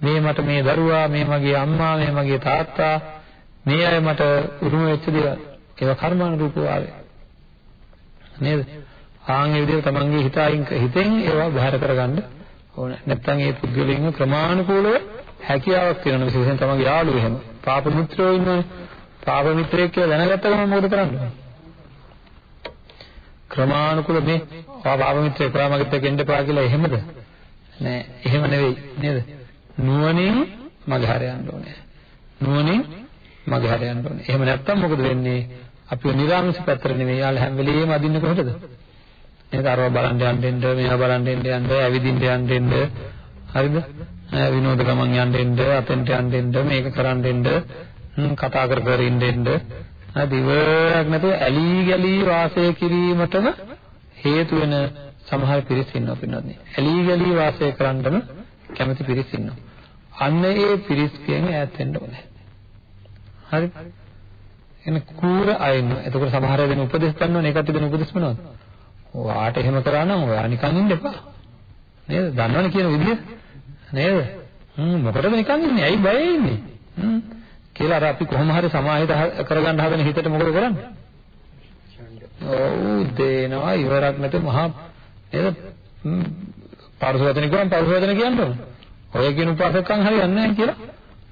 මේ මට මේ දරුවා, මේ මගේ අම්මා, මේ මගේ තාත්තා මේ අය මට උරුම වෙච්ච දේවල්. ඒවා කර්මානුරූපව ආවේ. නේද? ආන් ඒ විදිහට තමන්ගේ හිත අයින් හිතෙන් ඒවා බාහිර කරගන්න ඕනේ. නැත්නම් ඒ පුද්ගලයන්ව ක්‍රමානුකූලව හැකියාවක් තියෙනවා විශේෂයෙන් තමන්ගේ යාළුවෝ එහෙම. පාප මිත්‍රයෝ ඉන්නවනේ. පාප මිත්‍රයෙක් කියලා දැනගත්ත ගමන් මොකද කරන්නේ? ක්‍රමානුකූල මේ පාප මිත්‍රයෙක් ඔයාමගෙත් එක්ක එන්න එපා කියලා එහෙමද? නෑ එහෙම නෙවෙයි නේද? නුවණින් මග හර යන්න ඕනේ. නුවණින් මග හර යන්න ඕනේ. එහෙම නැත්තම් මොකද වෙන්නේ? අපිව නිර්ආමිෂ පැත්තට නෙවෙයි යාළ හැම වෙලෙම අදින්න කොහෙටද? නේද? අරව බලන්න යන්න දෙන්න, මේවා බලන්න යන්න දෙන්න, ඇවිදින්න යන්න දෙන්න. හරිද? විනෝද ගමන් යන්න දෙන්න, අතෙන්ට යන්න දෙන්න, මේක කරන්න දෙන්න, කතා කර කර ඉන්න දෙන්න. හරි ඉවරක් නැතුව ඇලී ගලී වාසය කිරීමටම හේතු වෙන සමහර පිරිස් ඉන්නවා පින්නන්නේ. ඇලී ගලී වාසය කරන්නම කැමති පිරිස් ඉන්නවා. අන්න ඒ පිරිස්ගෙන් ඈත් වෙන්න ඕනේ. හරි? එන කූර අය ඉන්නවා. එතකොට සමහර අය දෙන උපදේශ ගන්නවනේ ඒකට දෙන උපදේශ මොනවද? ඔයාට එහෙම කරා නම් ඔයා නිකන් ඉන්න එපා. නේද? දන්නවනේ කියන විදිය. නේද? හ්ම් මොකටද නිකන් ඉන්නේ? ඇයි බය ඉන්නේ? හ්ම් කියලා අර අපි කොහොම හරි සමාහිත කරගන්න හදන හිතට මොකද කරන්නේ? ඔව් දේනවා ඉවරක් නැති මහා නේද? පරිසවදන කියවම් පරිසවදන කියන්න ඕන. ඔය කියන උපාසකයන් හරියන්නේ නැහැ කියලා.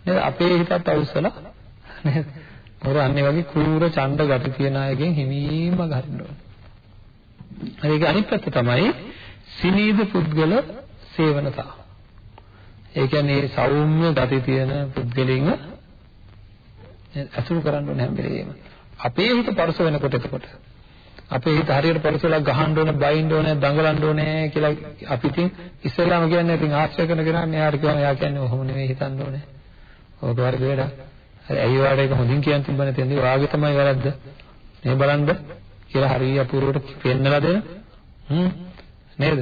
නේද? අපේ හිතත් අවුස්සලා නේද? මොකද අන්නේ වගේ කුරුර ඡණ්ඩ ගති තියන අයගෙන් හිමීම ගහන්න ඕන. ඒක අනිත් පැත්ත තමයි සිනීද පුද්ගල සේවනතා. ඒ කියන්නේ සෞම්‍ය ගති තියෙන පුද්ගලින්ව අසුරු කරන්න ඕනේ හැම වෙලේම. අපේ හිත පරස වෙනකොට එතකොට අපේ හිත හරියට පරසලා ගහන්න ඕනේ, බයින්න ඕනේ, දඟලන්න ඕනේ කියලා අපි ඉතින් ඉස්සෙල්ලාම කියන්නේ ඉතින් ආශ්‍රය කරන කෙනා මෙයාට කියනවා එයා කියන්නේ ඔහොම නෙවෙයි හිතන්න ඕනේ. ඕක වර්ග වැඩ. හරි ඇයි වාට ඒක හොඳින් කියන්න තිබ්බනේ තෙන්දි වාගේ තමයි වැරද්ද. මේ බලන්න කියලා හරිය අපූර්වට පෙන්නලා දෙන. හ්ම් නේද?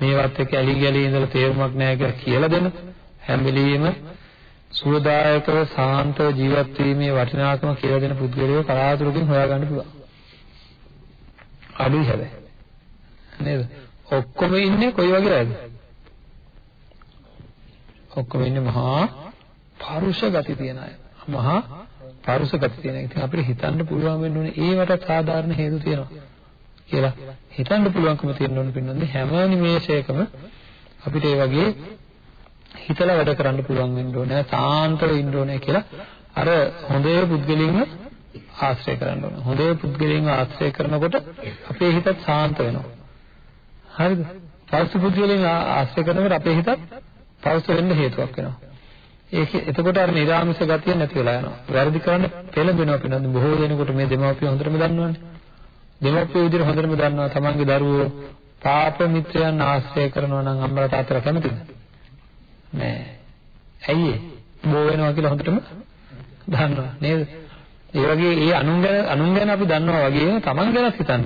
මේවත් එක්ක ඇලි ගලි ඉඳලා තේරුමක් නැහැ කියලා කියලා දෙන. හැම වෙලෙම සුවදායකව සාන්තව ජීවත් වීමේ වටිනාකම කියලා දෙන පුද්ගලයෝ කලාතුරකින් හොයාගන්න පුළුවන්. අඩුයි හැබැයි. නේද? ඔක්කොම ඉන්නේ කොයි වගේ අයද? ඔක්කොම ඉන්නේ මහා පරුෂ ගති තියන අය. මහා පරුෂ ගති තියෙන. ඉතින් අපිට හිතන්න පුළුවන් වෙන්න ඕනේ ඒවට සාධාරණ හේතු තියෙනවා කියලා. හිතන්න පුළුවන්කම තියෙන්න ඕනේ පින්නන්නේ හැම නිමේෂයකම අපිට ඒ වගේ හිතලා වැඩ කරන්න පුළුවන් වෙන්න ඕනේ. සාන්තව ඉන්න ඕනේ කියලා අර හොඳේ පුද්ගලින්ව ආශ්‍රය කරන්න ඕනේ. හොඳේ පුද්ගලින්ව ආශ්‍රය කරනකොට අපේ හිතත් සාන්ත වෙනවා. හරිද? පෞස්ස පුද්ගලින්ව ආශ්‍රය කරනකොට අපේ හිතත් පෞස්ස වෙන්න හේතුවක් වෙනවා. ඒක එතකොට අර නිරාමිස ගතිය නැති වෙලා යනවා. වැරදි කරන්න පෙළඹෙනවා පිනන්ද බොහෝ දෙනෙකුට මේ දෙමාපිය හොඳටම දන්නවනේ. දෙමාපිය විදිහට හොඳටම දන්නවා තමන්ගේ දරුවෝ පාප මිත්‍රයන් ආශ්‍රය කරනවා නම් අම්මලා තාත්තලා කැමතිද? නෑ. ඇයි බෝ වෙනවා කියලා හොඳටම දන්නවා නේද? ඒ වගේ ඒ අනුන් ගැන අනුන් ගැන අපි දන්නවා වගේම Taman ගැනත් හිතන්න.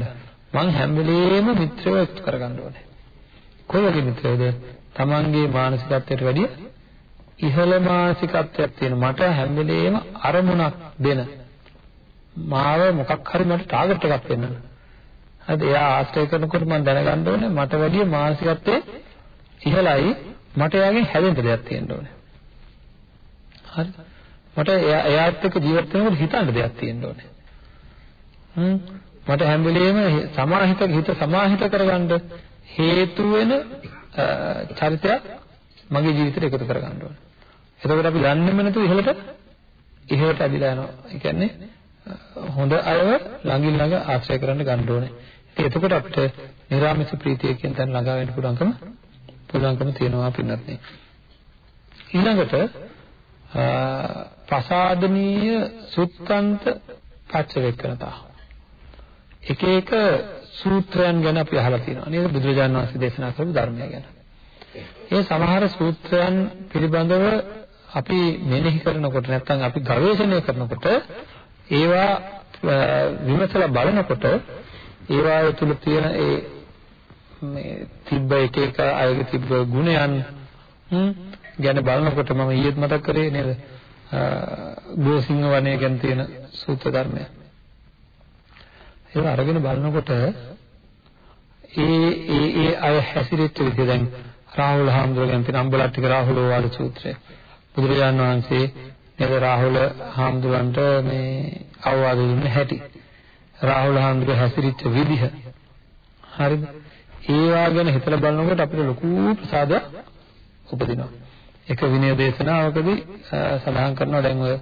මං හැම වෙලේම මිත්‍රයෝ එක්ක කරගන්න ඕනේ. කොයි වගේ මිත්‍රයෝද? Tamanගේ මානසිකත්වයට වැඩිය ඉහළ මානසිකත්වයක් තියෙන මට හැම වෙලේම අරමුණක් දෙන මාව මොකක් හරි මට ටාගට් එකක් දෙන්න. හරිද? එයා ආශ්‍රය කරනකොට මම දැනගන්න ඕනේ මට වැඩිය මානසිකත්වයේ ඉහළයි මට එයාගෙන් හැදෙන්න දෙයක් තියෙන්න ඕනේ. හරිද? මට එයාත් එක්ක ජීවත් වෙනකොට හිතන්න දෙයක් තියෙන්න ඕනේ. හ්ම් මට හැම වෙලෙම සමාහිත හිත සමාහිත කරගන්න හේතු වෙන චරිතයක් මගේ ජීවිතේට එකතු කරගන්න ඕනේ. එතකොට අපි දන්නේම නැතුව ඉහළට ඉහළට ඇදිලා යනවා. ඒ කියන්නේ හොඳ අයව ළඟින් ළඟ ආශ්‍රය කරන්න ගන්න ඕනේ. ඉතින් එතකොට අපිට නිර්ාමිස ප්‍රීතිය කියන තැන ළඟා වෙන්න පුළුවන්කම පුළුවන්කම තියෙනවා පින්නත් නේ. ඊළඟට ප්‍රසාදනීය සුත්තන්ත පච්චවේකනතා. එක එක සූත්‍රයන් ගැන අපි අහලා තියෙනවා නේද බුදුරජාණන් වහන්සේ දේශනා කරපු ධර්මය ගැන. ඒ සමහර සූත්‍රයන් පිළිබඳව අපි මෙනෙහි කරනකොට නැත්නම් අපි ගවේෂණය කරනකොට ඒවා විමසලා බලනකොට ඒවා තුළ තියෙන ඒ මේ තිබ්බ එක එක අයගේ තිබ්බ ගුණයන් ගැන බලනකොට මම ඊයේත් මතක් කරේ නේද ගෝසිංහ වනය ගැන තියෙන සූත්‍ර ධර්මය. ඒක අරගෙන බලනකොට ඒ ඒ ඒ අය හැසිරෙච්ච විදිහ දැන් රාහුල හාමුදුරුවෝ ගැන තියෙන අම්බලට්ටික රාහුල වාද සූත්‍රය. බුදුරජාණන් වහන්සේ නේද රාහුල හාමුදුරන්ට මේ අවවාද දුන්න හැටි. රාහුල හාමුදුරුවෝ හැසිරිච්ච විදිහ. හරිද? ඒවා ගැන හිතලා බලනකොට අපිට ලොකු ප්‍රසාදයක් උපදිනවා. එක විනය දේශනාවකදී සඳහන් කරනවා දැන් ඔය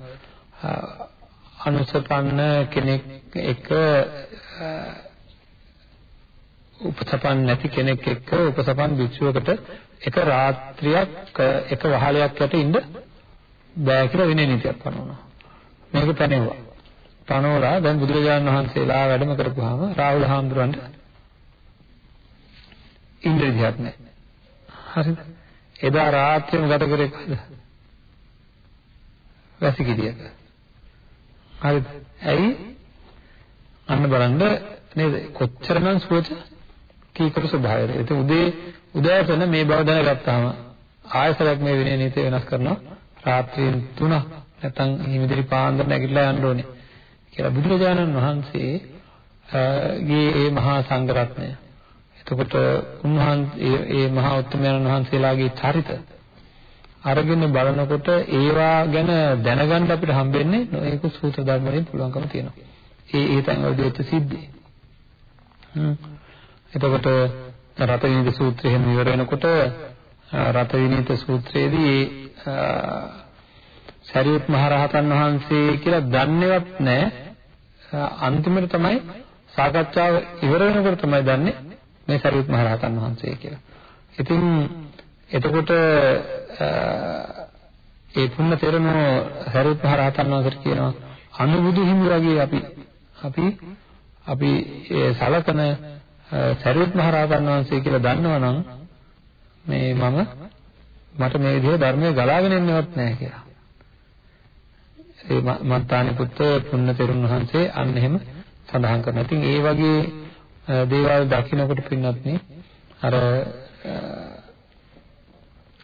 අනුසපන්න කෙනෙක් එක උපසපන් නැති කෙනෙක් එක්ක උපසපන් භික්ෂුවකට එක රාත්‍රියක් එක වහලයක් යට ඉන්න බෑ කියලා විනය නීතියක් පනවනවා. මේක පැනෙවුවා. පනවලා දැන් බුදුරජාණන් වහන්සේලා වැඩම කරපුවාම රාහුල හාමුදුරන්ට ඉන්ද්‍රජියක් නැහැ. හරිද? එදා රාත්‍රියම ගත කරේ කොහෙද? වැසිකිළියක. හරිද? ඇයි? අන්න බලන්න නේද? කොච්චරනම් සුවච කීකරු ස්වභාවයද? ඒක උදේ උදෑසන මේ බව දැනගත්තාම ආයසරයක් මේ විනය නීතිය වෙනස් කරනවා. රාත්‍රියෙන් 3 නැත්නම් හිමිදිරි පාන්දර නැගිටලා යන්න ඕනේ. කියලා බුදුරජාණන් වහන්සේ ගේ ඒ මහා සංඝරත්නය එතකොට උන්වහන්සේ ඒ මහා උත්තමයන් වහන්සේලාගේ චරිත අරගෙන බලනකොට ඒවා ගැන දැනගන්න අපිට හම්බෙන්නේ නොයෙක සූත්‍ර ධර්ම වලින් පුළුවන්කම තියෙනවා. ඒ ඒ තැන් වලදී වෙච්ච සිද්ධි. හ්ම්. එතකොට රතවිනිත සූත්‍රය එහෙම ඉවර වෙනකොට රතවිනිත සූත්‍රයේදී සරියුත් මහ රහතන් වහන්සේ කියලා දන්නේවත් නැහැ. අන්තිමට තමයි සාකච්ඡාව ඉවර වෙනකොට තමයි දන්නේ මේ සරියුත් මහ රහතන් වහන්සේ කියලා. ඉතින් එතකොට ඒ පුන්න තෙරණෝ සරියුත් මහ රහතන් වහන්සේට කියනවා අනුබුදු හිමි වගේ අපි අපි අපි සලකන සරියුත් මහ රහතන් වහන්සේ කියලා දන්නවනම් මේ මම මට මේ විදිහට ධර්මයේ ගලාගෙන එන්නවත් නැහැ කියලා. ඒ මත්තානි පුත්‍ර පුන්න තෙරුන් වහන්සේ අන්න එහෙම සඳහන් කරනවා. ඉතින් ඒ වගේ දේවල් දකිනකොට පින්නත් නේ අර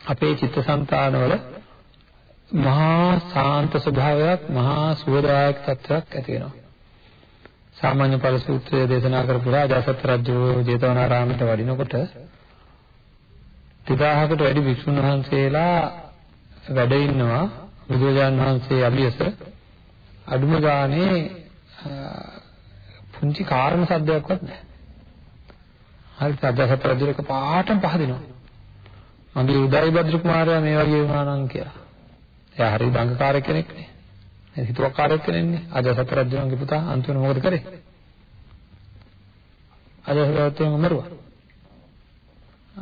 අපේ චිත්තසංතානවල මහා සාන්ත ස්වභාවයක් මහා සුවදායක තත්ත්වයක් ඇති වෙනවා. සාමාන්‍ය ඵල සූත්‍රය දේශනා කරපු රාජසත් රජු ජේතවනාරාමයට වඩිනකොට 30000කට වැඩි විසුණු වහන්සේලා වැඩ ඉන්නවා බුදුරජාන් වහන්සේ අභියස අඩුම ගානේ පුංචි කාරණ සද්දයක්වත් නැහැ. හරි සදහස රජුලක පාටම පහදිනවා. මගේ උදයි බද්‍ර කුමාරයා මේ වගේ වුණා නම් කියලා. එයා හරි බංගකාරයෙක් කෙනෙක් නේ. එහෙනම් හිතුවක්කාරයෙක් කෙනෙක් නේ. අජාසත් රජුගේ පුතා අන්තිමට මොකද කරේ? අජාසත් රජුම මරුවා.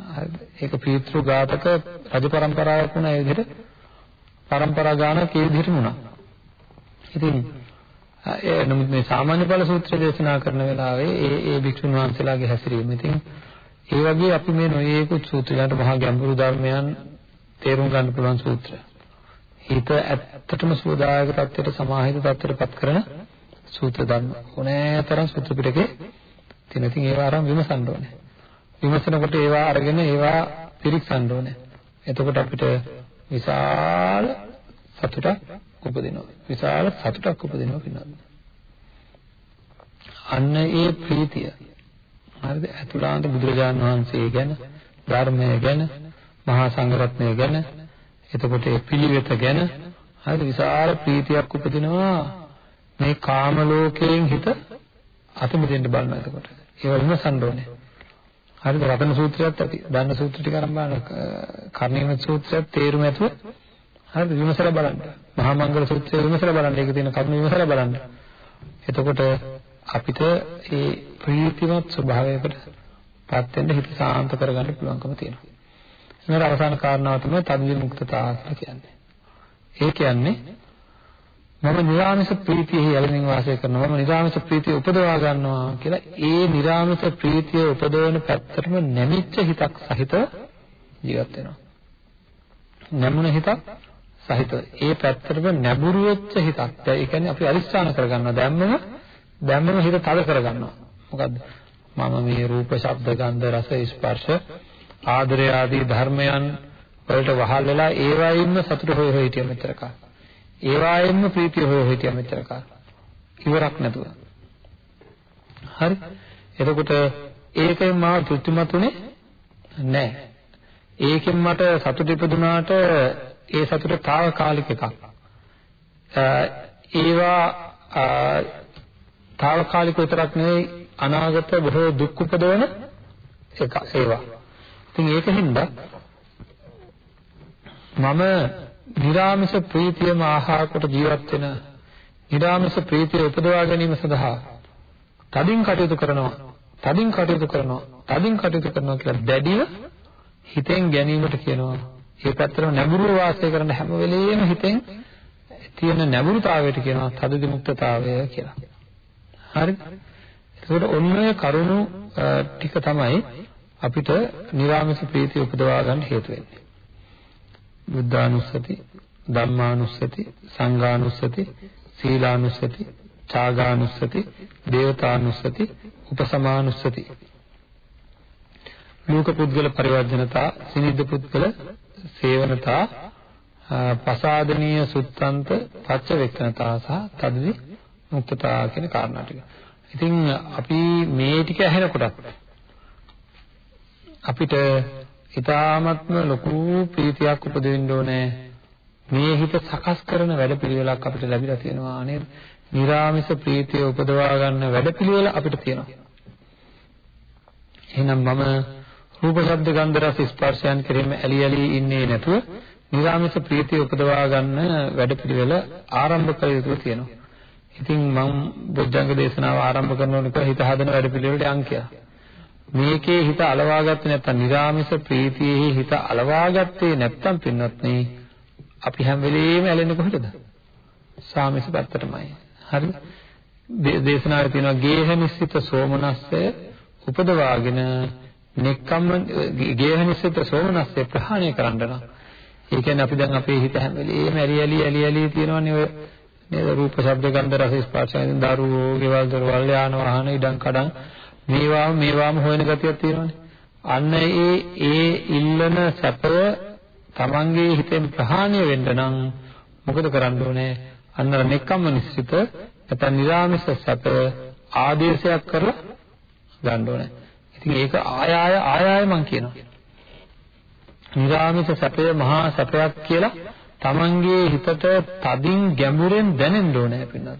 හරිද? ඒක පීතෘ ඝාතක රජ પરම්පරාවක් වුණා ඒ විදිහට. પરම්පරා ගානක් ඒ විදිහටම වුණා. ඉතින් ඒ නමුත් මේ සාමාන්‍ය ඵල සූත්‍රය දේශනා කරන වෙලාවේ ඒ ඒ භික්ෂුන් වහන්සේලාගේ හැසිරීම. ඉතින් ඒ වගේ අපි මේ නොයේකුත් සූත්‍රයන්ට මහා ගැඹුරු ධර්මයන් තේරුම් ගන්න පුළුවන් සූත්‍ර. හිත ඇත්තටම සෝදායක තත්ත්වයට සමාහිත තත්ත්වයටපත් කරන සූත්‍ර ධර්ම ඕනෑතරම් සූත්‍ර පිටකේ තියෙන. ඉතින් ඒවා අරන් විමසන්න ඕනේ. විමසනකොට ඒවා අරගෙන ඒවා පිරික්සන්න ඕනේ. එතකොට අපිට විශාල සතුටක් උපදිනවා. විශාල සතුටක් උපදිනවා කියනවා. අන්න ඒ ප්‍රීතිය හරිද? අතුලාන්ත බුදුරජාන් වහන්සේ ගැන, ධර්මය ගැන, මහා සංඝරත්නය ගැන, එතකොට ඒ පිළිවෙත ගැන හරිද? විශාල ප්‍රීතියක් උපදිනවා. මේ කාම ලෝකයෙන් හිත අතමිදෙන්න බලන එතකොට. ඒව විමසන්න ඕනේ. හරිද? රතන සූත්‍රයත් ඇති. දන්න සූත්‍ර ටික අරන් බලන්න. කර්ණීය සූත්‍රයත් තේරුම ඇතුව හරිද? විමසලා බලන්න. මහා මංගල සූත්‍රය විමසලා බලන්න. ඒකේ තියෙන කරුණු විමසලා බලන්න. එතකොට අපිට මේ ප්‍රීතිමත් ස්වභාවයකට පත් වෙන්න හිත සාන්ත කරගන්න පුළුවන්කම තියෙනවා. ඊළඟ අවසාන කාරණාව තමයි තද්වි මුක්තතාව කියලා කියන්නේ. ඒ කියන්නේ මම නිරාමිෂ ප්‍රීතියෙහි යැලෙමින් වාසය කරනවා මම නිරාමිෂ ප්‍රීතිය උපදවා ගන්නවා කියලා ඒ නිරාමිෂ ප්‍රීතිය උපදවන පැත්තටම නැමිච්ච හිතක් සහිත ජීවත් වෙනවා. නැමුණ හිතක් සහිත ඒ පැත්තටම නැඹුරු වෙච්ච හිතක්. ඒ කියන්නේ අපි අරිස්ථාන කරගන්නවා දැම්මම දැම්මම හිත තද කරගන්නවා. මොකද්ද? මම මේ රූප, ශබ්ද, ගන්ධ, රස, ස්පර්ශ ආදරය ආදී ධර්මයන් වලට වහල් වෙලා ඒවායින්ම සතුට හොය හොය හිටිය මෙතර කාල. ඒවායින්ම ප්‍රීතිය හොය හොය හිටිය මෙතර කාල. ඉවරක් නැතුව. හරි. එතකොට ඒකෙන් මාව තෘප්තිමතුනේ නැහැ. ඒකෙන් මට සතුට ඉපදුනාට ඒ සතුට తాවකාලික එකක්. ඒවා తాවකාලික විතරක් නෙවෙයි අනාගත බොහෝ දුක් උපදවන එක ඒවා. ඉතින් ඒකින්ද මම නිරාමිෂ ප්‍රීතියම ආහාර කොට ජීවත් වෙන නිරාමිෂ ප්‍රීතිය උපදවා ගැනීම සඳහා තදින් කටයුතු කරනවා. තදින් කටයුතු කරනවා. තදින් කටයුතු කරනවා කියලා දැඩිව හිතෙන් ගැනීමට කියනවා. ඒ පැත්තට නැඹුරුව වාසය කරන හැම වෙලෙම හිතෙන් තියෙන නැඹුරුතාවයට කියනවා තද විමුක්තතාවය කියලා. හරිද? ඒකට ඔන්නේ කරුණු ටික තමයි අපිට නිරාමස ප්‍රීතිය උපදවා ගන්න හේතු වෙන්නේ. බුද්ධානුස්සති, ධම්මානුස්සති, සංඝානුස්සති, සීලානුස්සති, ඡාගානුස්සති, දේවතානුස්සති, උපසමානුස්සති. ලෝක පුද්ගල පරිවර්ජනතා, සිනිද්ද පුද්ගල සේවනතා, පසාදනීය සුත්තන්ත, පච්ච වෙක්කනතා සහ තදවි මුක්තතා කියන කාරණා ටික. ඉතින් අපි මේ ටික ඇහෙනකොට අපිට ඊ타ත්ම ලොකු ප්‍රීතියක් උපදින්න ඕනේ. මේ හිත සකස් කරන වැඩපිළිවෙලක් අපිට ලැබිලා තියෙනවා නේද? නිරාමිස ප්‍රීතිය උපදවා ගන්න වැඩපිළිවෙල අපිට තියෙනවා. එහෙනම් මම රූප ශබ්ද ගන්ධ රස ස්පර්ශයන් කෙරෙහිම ඇලි ඇලි ඉන්නේ නැතුව නිරාමිස ප්‍රීතිය උපදවා ගන්න වැඩපිළිවෙල ආරම්භ කළ යුතු තියෙනවා. ඉතින් මම බොජ්ජංග දේශනාව ආරම්භ කරනකොට හිත හදන වැඩපිළිවෙලට අංකය. මේකේ හිත අලවා ගත්තේ නැත්නම් නිරාමිස ප්‍රීතියේ හිත අලවා ගත්තේ නැත්නම් පින්වත්නි අපි හැම වෙලෙම ඇලෙන්නේ කොහෙටද? සාමිස පැත්තටමයි. හරි? දේශනාවේ තියෙනවා ගේහනිස්සිත සෝමනස්සය උපදවාගෙන නෙක්කම්ම ගේහනිස්සිත සෝමනස්සය ප්‍රහාණය කරන්න නම්. ඒ කියන්නේ අපි දැන් අපේ හිත හැම වෙලෙම ඇලි ඇලි ඇලි ඇලි තියෙනවනේ ඔය නේද? රූප ශබ්ද ගන්ධ රස ස්පර්ශ වලින් දරුවෝ ගෙවල් දොරවල් යාන වාහන ඉඩම් කඩම් මේවාම මේවාම හොයන ගතියක් තියෙනවනේ. අන්න ඒ ඒ ඉල්ලන සැපය තමන්ගේ හිතෙන් ප්‍රහාණය වෙන්න නම් මොකද කරන්න ඕනේ? අන්න අර නෙක්කම්ම නිශ්චිත නැත්නම් නිරාමිස සැපය ආදේශයක් කරලා ගන්න ඕනේ. ඉතින් ඒක ආය ආය ආය ආය මම කියනවා නිරාමිස සැපය මහා සැපයක් කියලා තමන්ගේ හිතට තදින් ගැඹුරෙන් දැනෙන්න ඕනේ පින්නත්.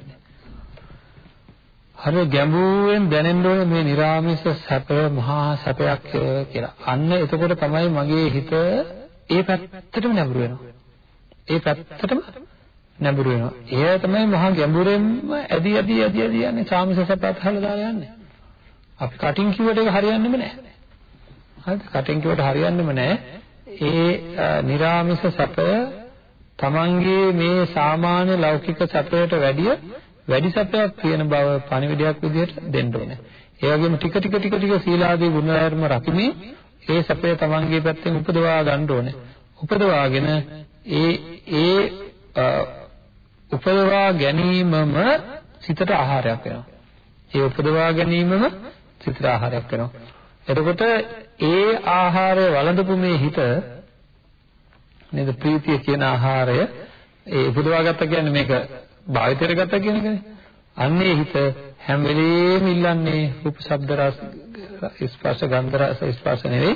හරි ගැඹුරෙන් දැනෙන්න ඕනේ මේ නිර්ාමිෂ සැප මහා සැපයක් කියලා. අන්න එතකොට තමයි මගේ හිත ඒ පැත්තටම නැඹුරු වෙනවා. ඒ පැත්තටම නැඹුරු වෙනවා. ඒ තමයි මහා ගැඹුරෙන්ම ඇදි ඇදි ඇදි ඇදි යන්නේ සාමිෂ සැපත් හලලා දාලා යන්නේ. අපි කටින් කිව්වට ඒක හරියන්නේම නැහැ. හරිද? කටින් කිව්වට හරියන්නේම නැහැ. ඒ නිර්ාමිෂ සැපය තමන්ගේ මේ සාමාන්‍ය ලෞකික සැපයට වැඩිය වැඩි සැපයක් තියෙන බව පණිවිඩයක් විදිහට දෙන්න ඕනේ. ඒ වගේම ටික ටික ටික ටික සීලාදී ගුණධර්ම රකිමින් ඒ සැපය තමන්ගේ පැත්තෙන් උපදවා ගන්න ඕනේ. උපදවාගෙන ඒ ඒ උපදවා ගැනීමම සිතට ආහාරයක් වෙනවා. ඒ උපදවා ගැනීමම සිතට ආහාරයක් වෙනවා. එතකොට ඒ ආහාරය වළඳපු මේ හිත නේද ප්‍රීතිය කියන ආහාරය ඒ උපදවාගත්ත කියන්නේ මේක භාවිතයට ගත්ත කියන එකනේ. අන්නේ හිත හැම වෙලෙම ඉල්ලන්නේ රූප ශබ්ද රස ස්පර්ශ ගන්ධ රස ස්පර්ශ නෙවෙයි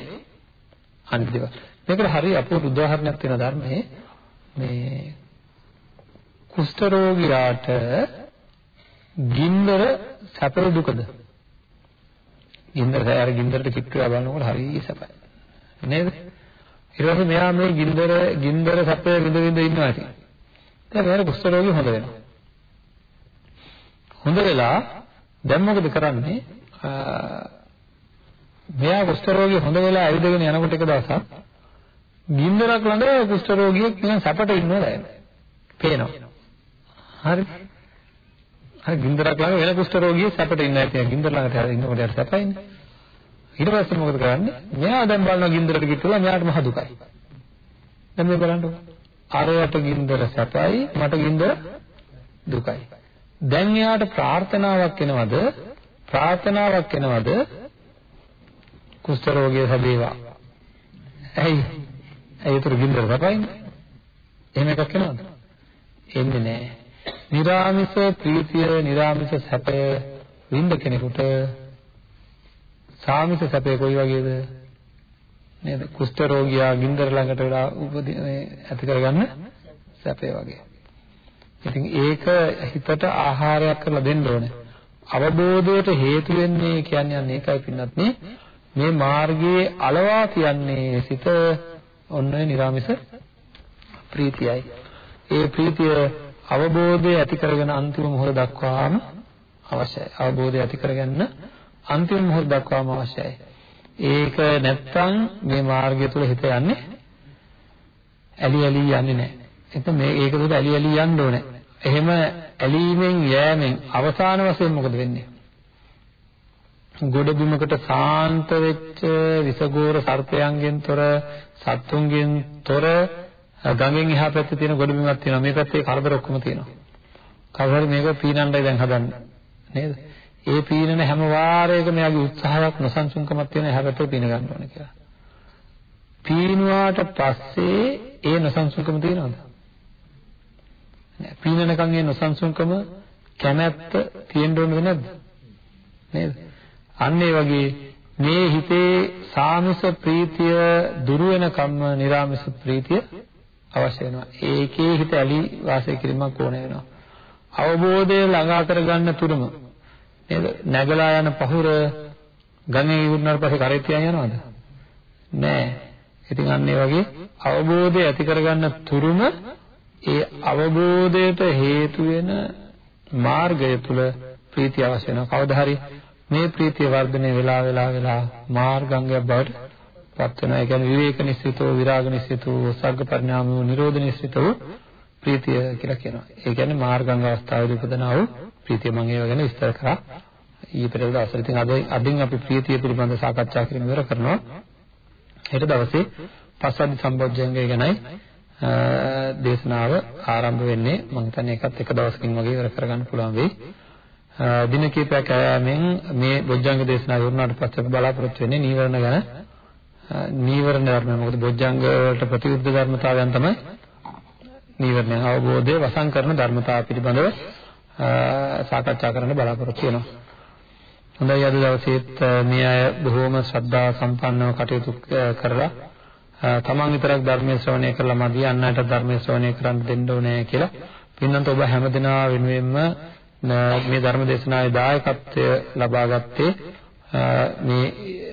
අනිත් දේවල්. මේකට හරි අපූර්ව උදාහරණයක් තියෙන ධර්මයේ මේ කුෂ්ඨ රෝගියාට ගින්දර සැපද දුකද? ගින්දර සෑර ගින්දරට කිට්ටුවා බලනකොට හරි සැපයි. නේද? ඊට පස්සේ මෙයා මේ ගින්දර ගින්දර සැපේ විඳ විඳ ඉන්නවා ඉතින්. දැන් මෙයාට කුෂ්ඨ රෝගී හොඳ වෙනවා. හොඳ වෙලා දැන් මොකද කරන්නේ? මෙයා කුෂ්ඨ රෝගී හොඳ වෙලා ඇවිදගෙන යනකොට එක දවසක් ගින්දරක් ළඟ කුෂ්ඨ රෝගියෙක් නිකන් සැපට ඉන්නවා දැන්. පේනවා. හරි. හරි ගින්දරක් ළඟ වෙන කුෂ්ඨ රෝගියෙක් සැපට ඉන්නවා. ඉතින් ගින්දර ළඟට ඉන්නකොට යට සැපයිනේ. ඊට පස්සේ මොකද කරන්නේ? මෙයා දැන් බලනවා ගින්දරට කිට්ටුලා මෙයාට මහ දුකයි. දැන් මේ බලන්නකො. අරයට ගින්දර සැපයි මට ගින්දර දුකයි. දැන් එයාට ප්‍රාර්ථනාවක් එනවද? ප්‍රාර්ථනාවක් එනවද? කුෂ්ඨ රෝගය හැදේවා. ඇයි? ඇයි ඒතර ගින්දර සපයින්නේ? එහෙම එකක් එනවද? එන්නේ නැහැ. නිරාමිස ප්‍රීතිය, නිරාමිස සැපය විඳ කෙනෙකුට සාමිස සැපේ කොයි වගේද? නේද? කුෂ්ඨ රෝගියා ගින්දර ළඟට වෙලා උපදී ඇති කරගන්න සැපේ වගේ. ඉතින් ඒක හිතට ආහාරයක් කරලා දෙන්න ඕනේ. අවබෝධයට හේතු වෙන්නේ කියන්නේ අන්න ඒකයි පින්නත් මේ මාර්ගයේ අලවා කියන්නේ සිත ඔන්න ඔය නිර්ාමිස ප්‍රීතියයි. ඒ ප්‍රීතිය අවබෝධය ඇති කරගෙන අන්තිම මොහොත දක්වාම අවශ්‍යයි. අවබෝධය ඇති කරගන්න අන්තිම මොහොත දක්වාම අවශ්‍යයි. ඒක නැත්තම් මේ මාර්ගය තුල හිත යන්නේ ඇලි ඇලි යන්නේ නැහැ. එතන මේ ඒක තුල ඇලි ඇලි යන්න ඕනේ. එහෙම ඇලීමෙන් යෑමෙන් අවසාන වශයෙන් මොකද වෙන්නේ? ගොඩ බිමකට සාන්ත වෙච්ච විසගෝර සර්පයන්ගෙන් තොර සත්තුන්ගෙන් තොර ගඟෙන් එහා පැත්තේ තියෙන ගොඩ බිමක් තියෙනවා. මේ පැත්තේ කරදර ඔක්කොම තියෙනවා. කවුරු මේක පීනන්නයි දැන් හදන්නේ. නේද? ඒ පීනන හැම වාරයකම යාගේ උත්සාහයක් නොසන්සුන්කමක් තියෙන එහා පැත්තේ පීන ගන්න ඕනේ කියලා. පීනුවාට පස්සේ ඒ නොසන්සුන්කම තියෙනවද? පීනනකන් ඒ නොසන්සුන්කම කැමැත්ත තියෙන්න ඕනද නැද්ද? නේද? අන්න ඒ වගේ මේ හිතේ සාමිස ප්‍රීතිය දුරු වෙන කම්ම නිර්ාමිස ප්‍රීතිය අවශ්‍ය වෙනවා. ඒකේ හිත ඇලි වාසය කිරීමක් ඕන වෙනවා. අවබෝධය ළඟා කරගන්න තුරුම නේද? නැගලා යන පහුර ගඟේ ඉවරනාට පස්සේ කරේ තියන් යනවද? නෑ. ඉතින් අන්න ඒ වගේ අවබෝධය ඇති කරගන්න තුරුම ඒ අවබෝධයට හේතු වෙන මාර්ගය තුල ප්‍රීතිය අවශ්‍ය වෙනවා. කවදා හරි මේ ප්‍රීතිය වර්ධනය වෙලා වෙලා වෙලා මාර්ගංගයක් බවට පත් වෙනවා. ඒ කියන්නේ විවේක නිස්සිතෝ විරාග නිස්සිතෝ සග්ග පරිණාමෝ නිරෝධ නිස්සිතෝ ප්‍රීතිය කියලා කියනවා. ඒ කියන්නේ මාර්ගංග අවස්ථාවේදී උපදනා වූ ප්‍රීතිය මම ඒව ගැන විස්තර කරා. ඊපෙරේද දවසේ ඉතින් අද අදින් අපි ප්‍රීතිය පිළිබඳව සාකච්ඡා කිරීම ඉවර කරනවා. හෙට දවසේ පස්සද්ධි සම්බොජ්ජංගය ගැනයි දේශනාව ආරම්භ වෙන්නේ. මම හිතන්නේ ඒකත් එක දවසකින් වගේ ඉවර කරගන්න පුළුවන් වෙයි. දින කිහිපයක් ආයමෙන් මේ බොජ්ජංග දේශනාව වුණාට පස්සේ බලාපොරොත්තු වෙන්නේ නීවරණ ගැන නීවරණ ධර්ම මොකද බොජ්ජංග වලට ප්‍රතිවිරුද්ධ ධර්මතාවයන් තමයි නීවරණ අවබෝධය වසන් කරන ධර්මතාව පිළිබඳව සාකච්ඡා කරන්න බලාපොරොත්තු වෙනවා. හොඳයි අද දවසේත් මේ අය බොහෝම ශ්‍රද්ධා සම්පන්නව කටයුතු කරලා තමන් විතරක් ධර්මයේ ශ්‍රවණය කරලා මදි අන්නයට ධර්මයේ ශ්‍රවණය කරන්න දෙන්න ඕනේ කියලා පින්නන්ත ඔබ හැමදෙනා වෙනුවෙන්ම මේ ධර්ම දේශනාවේ දායකත්වය ලබා ගත්තේ මේ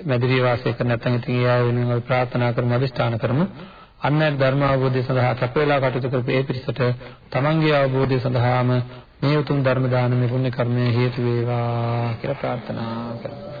මැදිරිය වාසය කර නැත්නම් ඉතින් ඒ අය වෙනුවෙන් අපි ප්‍රාර්ථනා කරමු අධිෂ්ඨාන කරමු. අන්න ධර්ම අවබෝධය සඳහා කැපවලා කටයුතු කරපු ඒ පිරිසට තමන්ගේ අවබෝධය සඳහාම මේ උතුම් ධර්ම දානමය පුණ්‍ය කර්මය හේතු වේවා කියලා ප්‍රාර්ථනා කරමු.